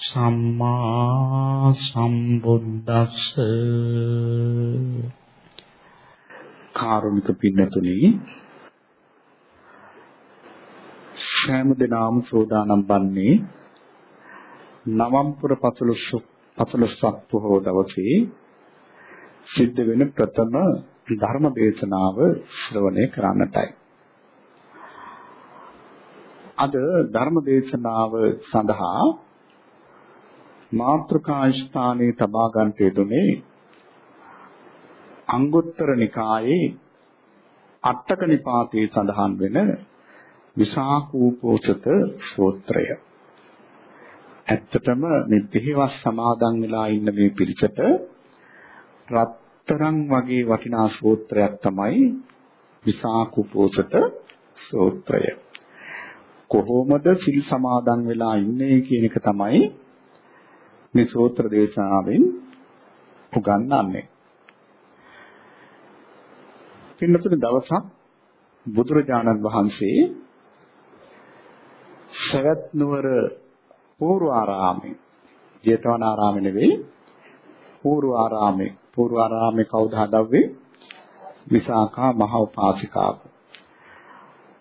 සම්මා සම්බුද්දස්ස කාරුණික පින්නතුනි සෑම දිනම සෝදානම් වන්නේ නවම්පුර පසළොස්වක පසළොස්වක පොහොව දවසේ සිද්ධ වෙන ප්‍රථම ධර්ම දේශනාව ශ්‍රවණය කරන්නටයි. අද ධර්ම දේශනාව සඳහා මාත්‍රකා ස්ථානයේ තබා ගන්නට යෙදුනේ අංගුත්තර නිකායේ අටක නිපාතයේ සඳහන් වෙන විසාකූපෝචත සූත්‍රය. ඇත්තටම මේ පිළිවස් සමාදන් වෙලා ඉන්න මේ පිළිසට රත්තරන් වගේ වටිනා සූත්‍රයක් තමයි විසාකූපෝචත සූත්‍රය. කොහොමද සිල් සමාදන් වෙලා ඉන්නේ කියන එක තමයි මේ සූත්‍ර දේශනාවෙන් උගන්වන්නේ. පින්නතුනේ දවසක් බුදුරජාණන් වහන්සේ සවැත් නුවර පූර්වාරාමේ ජේතවනාරාමේ නෙවෙයි පූර්වාරාමේ. පූර්වාරාමේ කවුද හදව්වේ? විසාකා මහ උපාසිකාව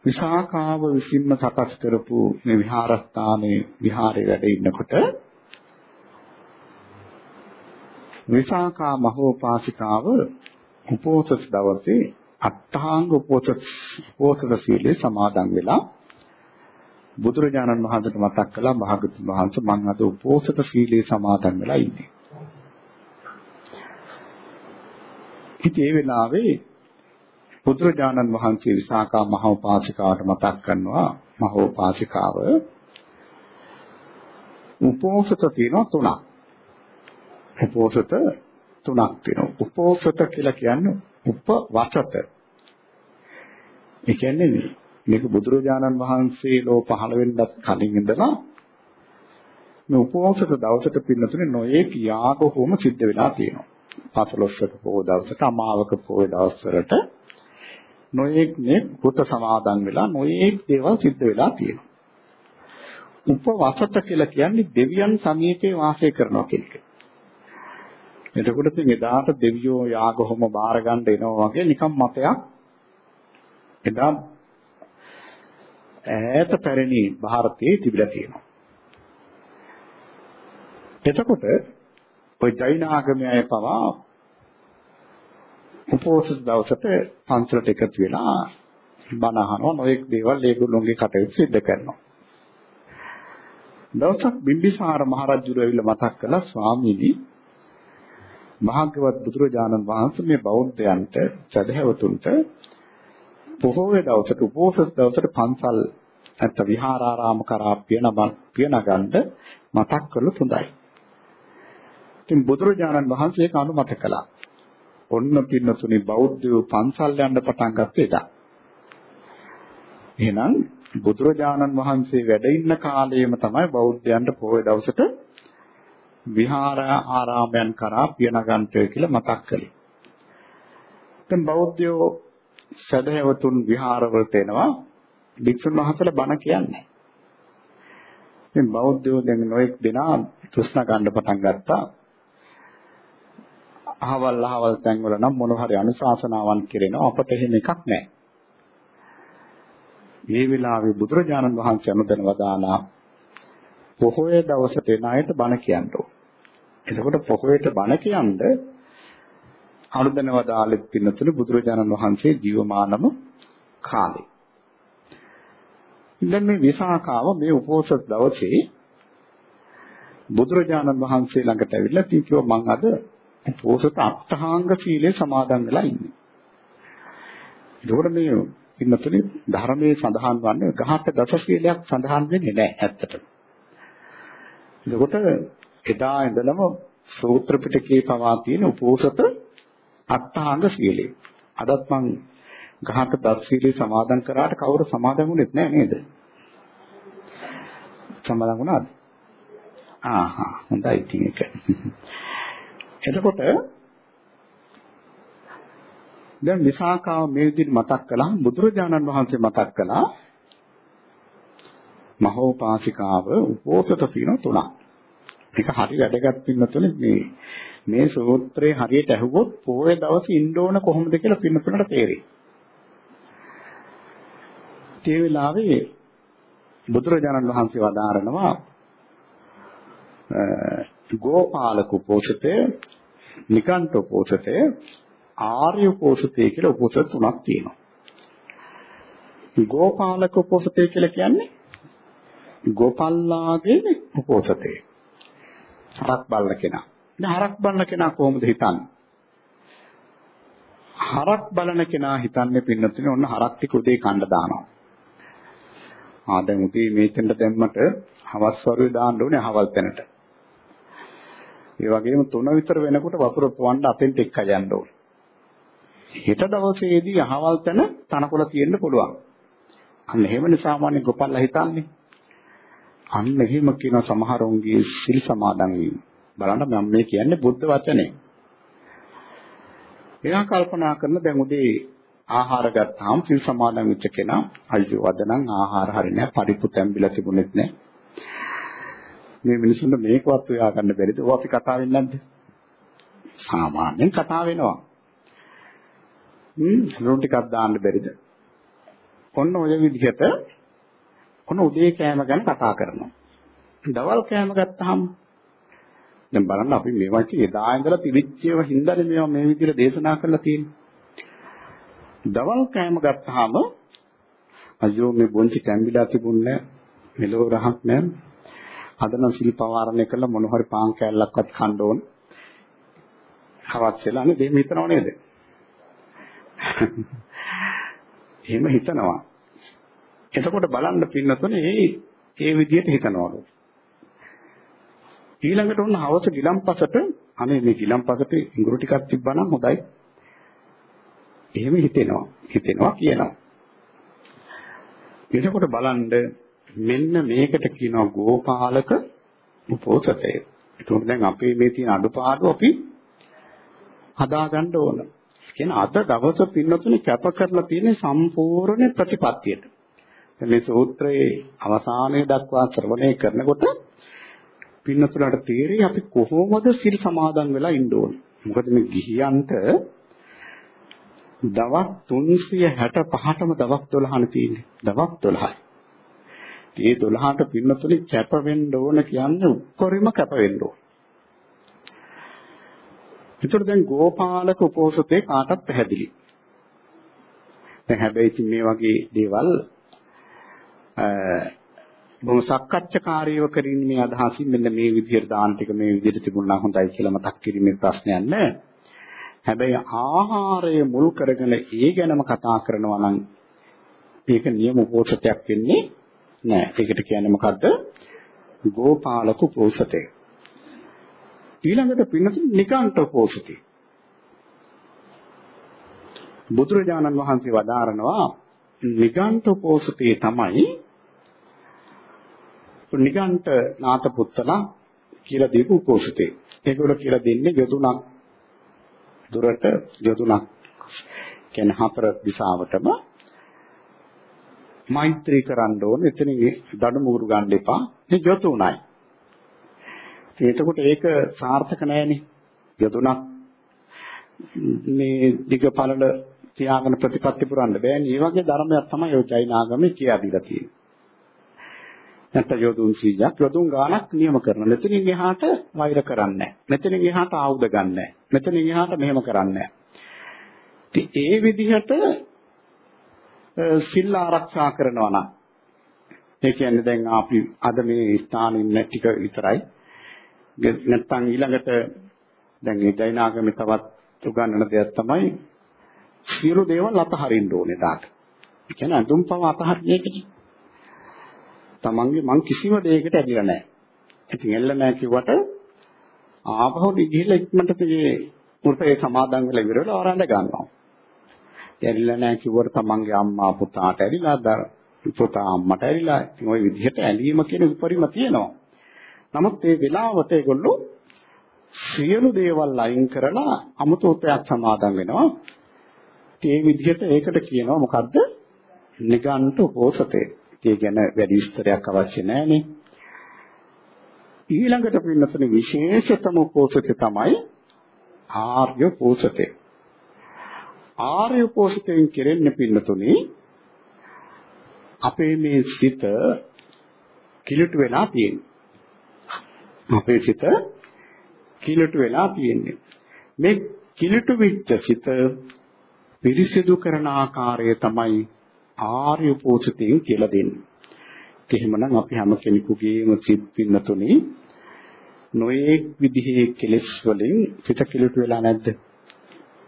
විසාකාව විසින්ම සකස් කරපු මේ විහාරස්ථානයේ විහාරේ වැඩ ඉන්නකොට විසාකා මහෝපාසිකාව උපෝසත දවසේ අට්ඨාංග උපෝසත උපෝසත සීලේ සමාදන් වෙලා බුදුරජාණන් වහන්සේට මතක් කළා භාගතුන් වහන්සේ මම අද උපෝසත සීලේ සමාදන් වෙලා ඉන්නේ. ඉතින් ඒ වෙලාවේ බුදුරජාණන් වහන්සේ විසාකා මහෝපාසිකාවට මතක් කරනවා මහෝපාසිකාව උපෝසත තියෙනවා තුනක්. උපෝසත තුනක් තියෙනවා. උපෝසත කියලා කියන්නේ උපවසත. ඒ කියන්නේ මේක බුදුරජාණන් වහන්සේ ලෝ පහළ වෙන්නත් කලින් ඉඳලා මේ උපෝසත දවසට පින්නතුනේ නොයේක් යාග හෝම සිද්ධ වෙලා තියෙනවා. පසළොස්වක පොහොය දවසට අමාවක පොහොය දවස්වලට නොයේක් මේ පුත සමාදන් වෙලා නොයේක් දේවල් සිද්ධ වෙලා තියෙනවා. උපවසත කියලා කියන්නේ දෙවියන් සමීපේ වාසය කරනවා කියන එක. එතකොට ඉතින් එදාට දෙවියෝ යාග හොම බාර ගන්න එනවා වගේ නිකම් මතයක් එදා ඈත පැරණි ಭಾರತයේ තිබිලා තියෙනවා. එතකොට ওই ජෛන ආගමයේ පවා උපෝසත් දවසට පන්සලට එකතු වෙලා බණ අහනවා නොඑක් දේවල් ඒගොල්ලෝගේ කටයුතු සිද්ධ කරනවා. දවසක් බිම්බිසාර මහරජුරු ඇවිල්ලා මතක් කළා ස්වාමීනි භාග්‍යවත් බුදුරජාණන් වහන්සේ මේ බෞද්ධයන්ට සදහැවතුන්ට පොහොය දවසට උපෝසථ දවසට පන්සල් නැත්නම් විහාරාරාම කරා පියන පියනගන්න මතක් කරලු හොඳයි. ඉතින් බුදුරජාණන් වහන්සේ ඒක අනුමත කළා. ඔන්න පින්නතුනි බෞද්ධයෝ පන්සල් යන්න පටන් ගත්ත එදා. එහෙනම් බුදුරජාණන් වහන්සේ වැඩ ඉන්න කාලයේම තමයි බෞද්ධයන්ට පොහොය දවසට විහාර ආරාමයන් කරා පියනගන්තය කියලා මතක් කළේ. දැන් බෞද්ධයෝ සදහැවතුන් විහාරවලට එනවා භික්ෂුන් වහන්සේලා බණ කියන්නේ. ඉතින් බෞද්ධයෝ දැන් නොඑක් දෙනා තෘෂ්ණා ගන්න පටන් ගත්තා. අහවල් අහවල් තැන්වල නම් මොන හරි අනුශාසනාවන් කෙරෙනවා අපට එහෙම එකක් නැහැ. මේ වෙලාවේ බුදුරජාණන් වහන්සේ අනුදැන වදාලා පොහොය දවසට එන අයට බණ කියන්න ඕන. එතකොට පොහොයට බණ කියන්න අනුදැනවදාලෙත් පින්නතුළු බුදුරජාණන් වහන්සේ ජීවමානම කාලේ. දැන් මේ විසාකාව මේ උපෝසථ දවසේ බුදුරජාණන් වහන්සේ ළඟට ඇවිල්ලා කිව්වා මං අද උපෝසථ අට්ඨාංග සීලේ සමාදන් වෙලා ඉන්නේ. ඒකෝට මේ පින්නතුළු ධර්මයේ සඳහන් වන්නේ ගහක දස සීලයක් සඳහන් වෙන්නේ නැහැ ඇත්තටම. එතකොට එදා ඉඳලම සූත්‍ර පිටකේ පවා තියෙන උපෝසත අට්ඨාංග සීලය. අදත් මං ගහක දත් සීලය සමාදන් කරාට කවුරු සමාදන් වුණෙත් නෑ නේද? සමාදන් වුණාද? ආහා හොඳයි ඉතින් ඒක. එතකොට දැන් විසාකාව මේ විදිහට මතක් කළා බුදුරජාණන් වහන්සේ මතක් කළා මහෝපාසිකාව උපෝසත සීන තුනක්. මේක හරි වැදගත් පින්නතුනේ මේ මේ සූත්‍රේ හරියට ඇහුවොත් පොයේ දවසේ ඉන්න ඕන කොහොමද කියලා පින්නතුනට තේරෙයි. ඒ වෙලාවේ බුදුරජාණන් වහන්සේ වදාරනවා ගෝපාලක උපෝසතේ නිකාන්ත උපෝසතේ ආර්ය උපෝසතේ කියලා උපෝසත තුනක් තියෙනවා. ගෝපාලක උපෝසතේ කියලා කියන්නේ ගෝපල්ලාගේ උපෝසතේ. හරක් බල්ල කෙනා. දැන් හරක් බලන කෙනා කොහොමද හිතන්නේ? හරක් බලන කෙනා හිතන්නේ පින්නතුනේ ඔන්න හරක් ටික උදේ කන්න දානවා. ආ දැන් උදේ මේතෙන්ට දැම්මට හවස් වරුවේ දාන්න ඕනේ අහවල් තැනට. ඒ වගේම තුන විතර වෙනකොට වතුර පොවන්න අතෙන්ට එක්ක යන්න ඕනේ. හෙට දවසේදී අහවල් තැන තනකොළ තියෙන්න පුළුවන්. අන්න එහෙමනේ සාමාන්‍ය ගොපල්ලා හිතන්නේ. අන්න එහෙම කියන සමහරුන්ගේ සිල් සමාදන් වීම. බලන්න මම මේ කියන්නේ බුද්ධ වචනේ. එයා කල්පනා කරන දැන් උදේ ආහාර ගත්තාම සිල් සමාදන් වෙච්ච කෙනා අයියෝ අද නම් ආහාර හරිනේ පරිප්පු තැම්බිලා තිබුණෙත් නෑ. මේ මිනිසුන්ට මේකවත් හොයා ගන්න බැරිද? ඔය අපි කතා වෙන්නේ නැද්ද? සාමාන්‍යයෙන් කතා වෙනවා. හ්ම් ලුණු ටිකක් දාන්න බැරිද? ඔන්න ඔය විදිහට ඔන්න උදේ කෑම ගැන කතා කරනවා. දවල් කෑම ගත්තාම දැන් බලන්න අපි මේවා ඉතින් එදා ඉඳලා තිබිච්චේව හින්දානේ මේවා මේ විදිහට දේශනා කරලා තියෙන්නේ. දවල් කෑම ගත්තාම අයියෝ මේ බොන්චි තැඹිලා තිබුණේ මෙලෝ රහක් නෑ. අද නම් සිල් පවාරණය කළා මොන හරි පාන් කෑල්ලක්වත් කන්න ඕන. කවත් වෙලා නේ දෙන්න හිතනව නේද? එහෙම හිතනවා. එතකොට බලන්න පින්නතුනේ ඒ ඒ විදිහට හිතනවලු. ඊළඟට ඔන්න හවස ගිලම්පසට අනේ මේ ගිලම්පසට ඉඟුරු ටිකක් තිබ්බනම් හොඳයි. එහෙම හිතෙනවා. හිතෙනවා කියනවා. එතකොට බලන්න මෙන්න මේකට කියනවා ගෝපාලක උපෝසතය. ඒකෝට දැන් අපේ මේ තියෙන අඩුපාඩු අපි හදාගන්න ඕන. කියන අද දවස පින්නතුනේ කැප කරලා තියෙන සම්පූර්ණ ප්‍රතිපත්තියට. මේ සූත්‍රයේ අවසානයේ දක්වා ශ්‍රවණය කරනකොට පින්නතුලට තේරෙයි අපි කොහොමද සිල් සමාදන් වෙලා ඉන්න ඕනේ. මොකද මේ ගිහියන්ට දවස් 365ටම දවස් 12නේ තියෙන්නේ. දවස් 12යි. මේ 12ට පින්නතුලි කැප වෙන්න ඕන කියන්නේ උත්තරීම කැප වෙන්න ඕන. ඒතර දැන් ගෝපාලක උපෝසතේ කාටත් පැහැදිලි. දැන් හැබැයි මේ වගේ දේවල් බොහොම සක්කච්ඡාකාරීව කරින්නේ අදහසින් මෙන්න මේ විදිහට දාන ටික මේ විදිහට තිබුණා හොඳයි කියලා මතක් කිරීමේ ප්‍රශ්නයක් නැහැ. හැබැයි ආහාරය මුල් කරගෙන ඒ ගැනම කතා කරනවා නම් ඒක නියම උපෝසතයක් වෙන්නේ නැහැ. ඒකට කියන්නේ මොකද්ද? ගෝපාලක උපෝසතය. ඊළඟට පින්නතු නිකාන්ත උපෝසතය. බුදුරජාණන් වහන්සේ වදාරනවා නිකාන්ත උපෝසතේ තමයි නිගණ්ඨ නාත පුත්තලා කියලා දීපු උපෝසතේ. ඒගොල්ලෝ කියලා දෙන්නේ යදුණක් දුරට යදුණක් කියන්නේ හතර දිශාවටම මෛත්‍රී කරන්න ඕන. එතනින් දඩු මුගුරු ගන්න එපා. මේ යතුණයි. එතකොට ඒක සාර්ථක නෑනේ. යදුණක් මේ දිග පළල තියාගෙන ප්‍රතිපත්ති පුරන්න බෑනේ. මේ වගේ ධර්මයක් තමයි ඔය චෛන ආගමේ කියා දීලා තියෙන්නේ. නැත්නම් යොදුන් 100ක් යොදුන් ගාණක් නියම කරනවා. මෙතනින් එහාට වෛර කරන්නේ නැහැ. මෙතනින් එහාට ආයුධ ගන්න නැහැ. මෙතනින් එහාට මෙහෙම කරන්නේ නැහැ. ඒ විදිහට සිල් ආරක්ෂා කරනවා නම් ඒ කියන්නේ දැන් අපි අද මේ ස්ථානෙ ඉන්න ටික විතරයි. නැත්නම් ඊළඟට දැන් මේ ජෛනාගමේ තවත් උගන්වන දෙයක් තමයි සියලු දේවල් අතහරින්න ඕනේ දාට. ඒ කියන්නේ අඳුම් පව අතහරින එකදී තමන්ගේ මං කිසිම දෙයකට ඇදිලා නැහැ. ඉතින් එල්ල නැහැ කිව්වට ආපහු ගිහිල්ලා ඉක්මනට මේ වෘතේ සමාදන් වෙලා ඉවර වෙලා ආරඳ ගන්නවා. ඇරිලා නැහැ කිව්වට තමන්ගේ අම්මා පුතාට ඇරිලා පුතා අම්මට ඇරිලා ඉතින් ওই විදිහට ඇලීම කියන විපරිම තියෙනවා. නමුත් මේ වෙලාවට ඒගොල්ලෝ සියලු දේවල් අයින් කරලා අමුතු උපයක් සමාදන් වෙනවා. ඒ විදිහට ඒකට කියනවා මොකද්ද? නිගන්ට උපෝසතේ. ඒ ගැන වැඩි විස්තරයක් අවශ්‍ය නැහැනේ. ඊළඟට පින්නතුනේ විශේෂතම උපෝසතේ තමයි ආර්ය උපෝසතේ. ආර්ය උපෝසතෙන් කෙරෙන්නේ පින්නතුනේ අපේ මේ සිත කිලුට වෙලා තියෙන්නේ. අපේ සිත කිලුට වෙලා තියෙන්නේ. මේ කිලුට වෙච්ච සිත පිරිසිදු කරන ආකාරය තමයි ආර්ය පෝෂිතයෙන් කියලා දෙන්නේ. එහෙමනම් අපි හැම කෙනෙකුගේම සිත් පින්නතුනේ නොයේක් විදිහේ කෙලෙස් වලින් සිත කිලුට වෙලා නැද්ද?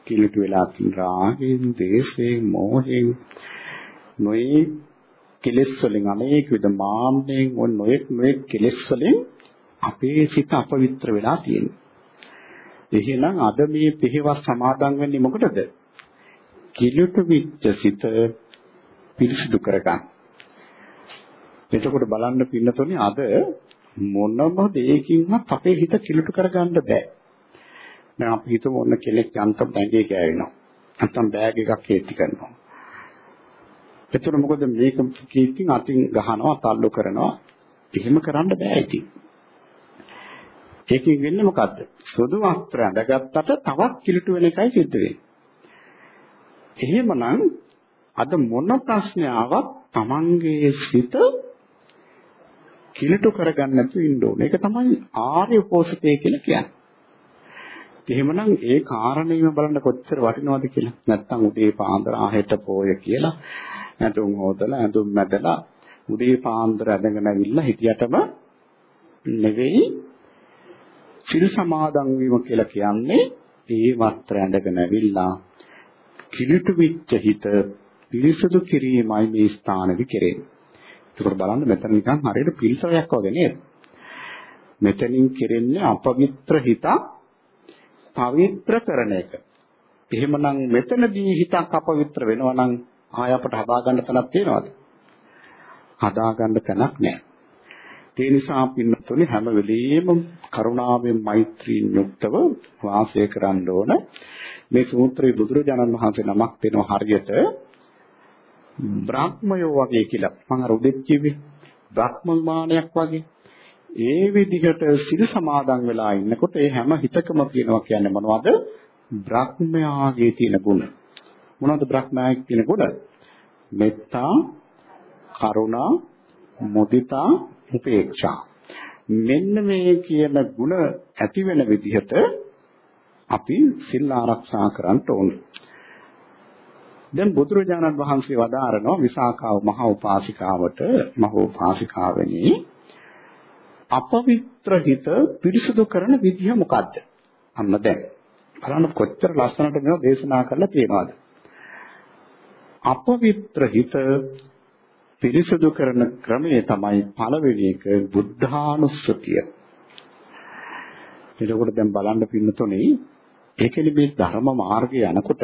කිලුට වෙලා තින් රාගෙන්, දේශයෙන්, මෝහෙන් නොයේක් කෙලෙස් වලින් අනේක විද මාම්මෙන් ඔය නොයෙක් නොයෙක් කෙලෙස් වලින් අපේ සිත අපවිත්‍ර වෙලා තියෙනවා. එහෙනම් අද මේ පිළිවෙස් සමාදන් වෙන්නේ මොකටද? කිලුට විච්ච සිත පිරිසිදු කරගන්න. එතකොට බලන්න පින්නතොනේ අද මොනම දෙයකින්වත් අපේ හිත කිලුට කරගන්න බෑ. දැන් අපි හිතමු ඔන්න කෙනෙක් යන්තම් බැංගේ ගෑවෙනවා. නැත්තම් බෑග් එකක් හේති කරනවා. එතකොට මොකද මේක කීකින් අතින් ගහනවා තල්ලු කරනවා. එහෙම කරන්න බෑ ඉතින්. ඒකෙන් වෙන්නේ මොකද්ද? සුදු වස්ත්‍ර ඇඳගත්තට තවත් කිලුට වෙන එකයි සිද්ධ වෙන්නේ. එහෙමනම් අද මොන ප්‍රශ්නාවක් Tamange සිත කිලුට කරගන්න නැතුව ඉන්න ඕනේ. ඒක තමයි ආර්ය උපෝසතය කියලා කියන්නේ. එහෙමනම් ඒ කාරණේම බලන්න කොච්චර වටිනවද කියලා. නැත්තම් උදේ පාන්දර ආහෙට පෝය කියලා ඇඳුම් හොදලා ඇඳුම් මැදලා උදේ පාන්දර ඇඳගෙන ඇවිල්ලා හිටියටම නෙවෙයි සිල් සමාදන් වීම කියලා කියන්නේ ඒ වස්ත්‍ර ඇඳගෙන ඇවිල්ලා කිලිටු වෙච්ච හිත පිරිසුදු කිරීමයි මේ ස්ථානෙදි කෙරෙන්නේ. ඒකට බලන්න මෙතන නිකන් හරියට පිරිසයක් වගේ නේද? මෙතනින් කෙරෙන්නේ අපවිත්‍ර හිත පවිත්‍ර කරන එක. එහෙමනම් මෙතනදී හිතක් අපවිත්‍ර වෙනවා නම් ආය අපට හදාගන්න තැනක් තියෙනවද? හදාගන්න තැනක් නැහැ. ඒ නිසා පින්නතුනේ හැම වෙලෙම කරුණාවෙන් මෛත්‍රියෙන් යුක්තව වාසය කරන්න ඕන. මේ සූත්‍රයේ බුදුරජාණන් වහන්සේ නමක් දෙනවා හරියට බ්‍රාහ්මයෝ වගේ කියලා. මම අර උදෙත් කිව්වේ බ්‍රාහ්මමානයක් වගේ. ඒ විදිහට සිල් සමාදන් වෙලා ඉන්නකොට ඒ හැම හිතකම කියනවා කියන්නේ මොනවද? බ්‍රාහ්මයාගේ තියෙන ගුණ. මොනවද බ්‍රහ්මයාගේ තියෙන ගුණ? මෙත්තා, කරුණා, මුදිතා, උපේක්ෂා. මෙන්න මේ කියන ගුණ ඇති වෙන විදිහට අපි සිල් ආරක්ෂා කරන්න ඕනේ. දැන් බුදුරජාණන් වහන්සේ වදාරනවා විසාකාව මහ උපාසිකාවට මහ උපාසිකාවෙනි අපවිත්‍ර හිත පිරිසුදු කරන විදිහ මොකද්ද? අන්න දැන් බලන්න කොච්චර ලස්සනට මේව දේශනා කරලා තියෙනවද? අපවිත්‍ර හිත පිරිසුදු කරන ක්‍රමය තමයි පළවෙනි එක බුද්ධානුස්සතිය. එතකොට දැන් බලන්න පින්නතොනේ ඒකෙදි මේ ධර්ම මාර්ගය යනකොට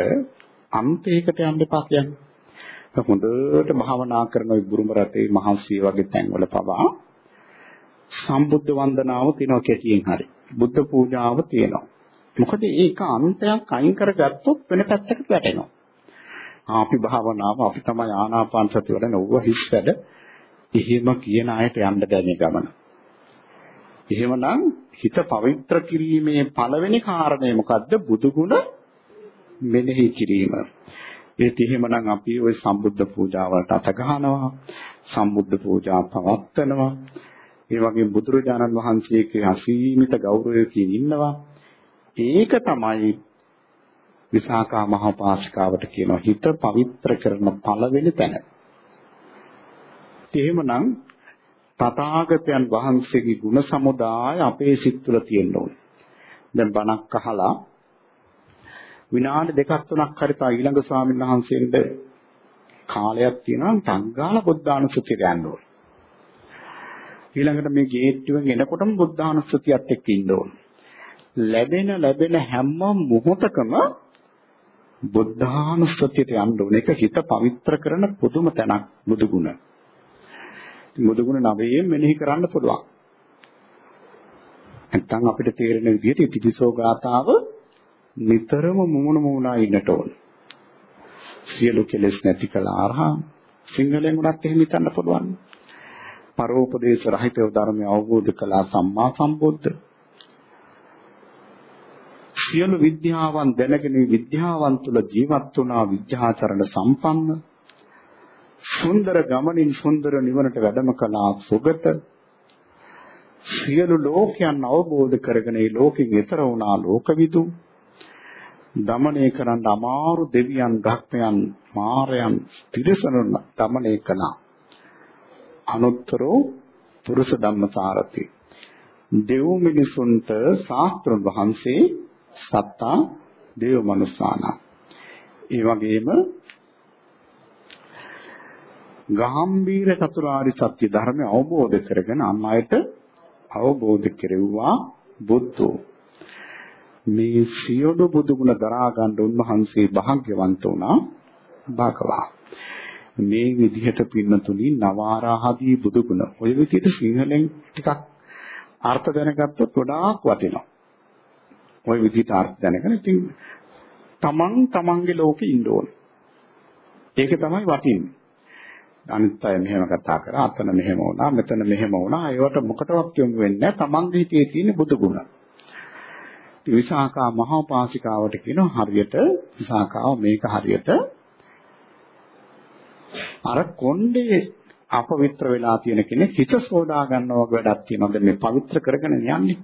අන්තයකට යන්න එපා කියන්නේ. හොඳට භාවනා කරන බුරුම රටේ මහන්සිය වගේ තැන්වල පවා සම්බුද්ධ වන්දනාව තියෙනවා කෙටියෙන් හරි. බුද්ධ පූජාව තියෙනවා. මොකද ඒක අන්තයක් අයින් කරගත්තොත් වෙන පැත්තකට වැටෙනවා. අපි භාවනාව අපි තමයි ආනාපාන සති වලන ඌව හිස් වැඩ එහෙම කියන අයට යන්න බැහැ ගමන. එහෙමනම් හිත පවිත්‍ර කිරීමේ පළවෙනි කාරණය මොකද්ද? බුදු ගුණ මෙනෙහි කිරීම. ඒත් එහෙමනම් අපි ওই සම්බුද්ධ පූජාවලට අත ගහනවා. සම්බුද්ධ පූජා පවත්වනවා. ඒ වගේ බුදුරජාණන් වහන්සේගේ අසීමිත ගෞරවයකින් ඉන්නවා. ඒක තමයි විසාකා මහෝපාසිකාවට කියනවා හිත පවිත්‍ර කරන පළවෙනි තැන. එහෙමනම් තථාගතයන් වහන්සේගේ ගුණ සමුදාය අපේ සිත් තුළ තියෙන්න ඕනේ. දැන් බණක් අහලා විනාඩි දෙකක් තුනක් හරි තා ඊළඟ ස්වාමීන් වහන්සේට කාලයක් තියෙනවා සංගාල බුද්ධානුස්සතිය ගන්න ඕනේ. ඊළඟට මේ ගේට්ටුවෙන් එනකොටම බුද්ධානුස්සතියත් එක්ක ඉන්න ඕනේ. ලැබෙන ලැබෙන හැම මොහොතකම බුද්ධානුස්සතියට යන්න ඕනේ. ඒක හිත පවිත්‍ර කරන පුදුම තැනක් බුදු ගුණ. බුදු ගුණ නවයෙන් මෙනෙහි කරන්න පුළුවන්. නැත්තම් අපිට තේරෙන විදිහට ඉතිපිසෝ ගාතාව නිතරම මුමුණ මුමුණා ඉන්නට ඕන. සියලු කෙලෙස් නැති කළා අරහා සිංහලෙන් උනත් එහෙම හිතන්න පුළුවන්. පරෝපදේශ රහිතව ධර්මය අවබෝධ කළා සම්මා සම්බුද්ධ. සියලු විද්‍යාවන් දැනගෙන විද්‍යාවන් තුළ ජීවත් වුණා විද්‍යාචරණ සම්පන්න සුන්දර ගමනින් සුන්දර නිවනට වැඩම කළා සුගත සියලු ලෝකයන් අවබෝධ කරගෙන ඒ ලෝකෙන් ඈතර වුණා ලෝකවිදු දමණය කරන්න අමාරු දෙවියන් භක්මයන් මාරයන් තිරසනුන් දමණය කළා අනුත්තරෝ පුරුෂ ධම්මසාරති. දෙව් මිනිසුන්ට ශාස්ත්‍රඥ වහන්සේ සත්තා දේව මනුස්සාන. ඒ වගේම ගාම්භීර චතුරාර්ය සත්‍ය ධර්මය අවබෝධ කරගෙන අන් අයට අවබෝධ කෙරෙව්වා බුද්ධෝ. මේ සියලු බුදුගුණ දරා ගන්න උන්වහන්සේ භාග්‍යවන්ත වුණා භාගවා මේ විදිහට පින්නතුනි නවාරාහදී බුදුගුණ ඔය විදිහට සිංහලෙන් ටිකක් අර්ථ දැනගත්තොත් ගොඩාක් වටිනවා ওই විදිහට අර්ථ දැනගෙන ඉතින් තමන් තමන්ගේ ලෝකෙ ඉන්න ඕන. ඒක තමයි වටින්නේ. අනිත් අය මෙහෙම කතා කරා අතන මෙහෙම වුණා මෙතන මෙහෙම වුණා ඒවට මොකටවත් යොමු වෙන්නේ නැහැ තමන්ගේ හිතේ තියෙන බුදු ගුණ. විසාකා මහෝපාසිකාවට කියනවා හරියට විසාකාව මේක හරියට අර කොණ්ඩේ අපවිත්‍ර වෙලා තියෙන කෙනෙක් හිත සෝදා ගන්නවා වගේ වැඩක් තියෙනවා. දැන් මේ පවිත්‍ර කරගෙන යන්නේ.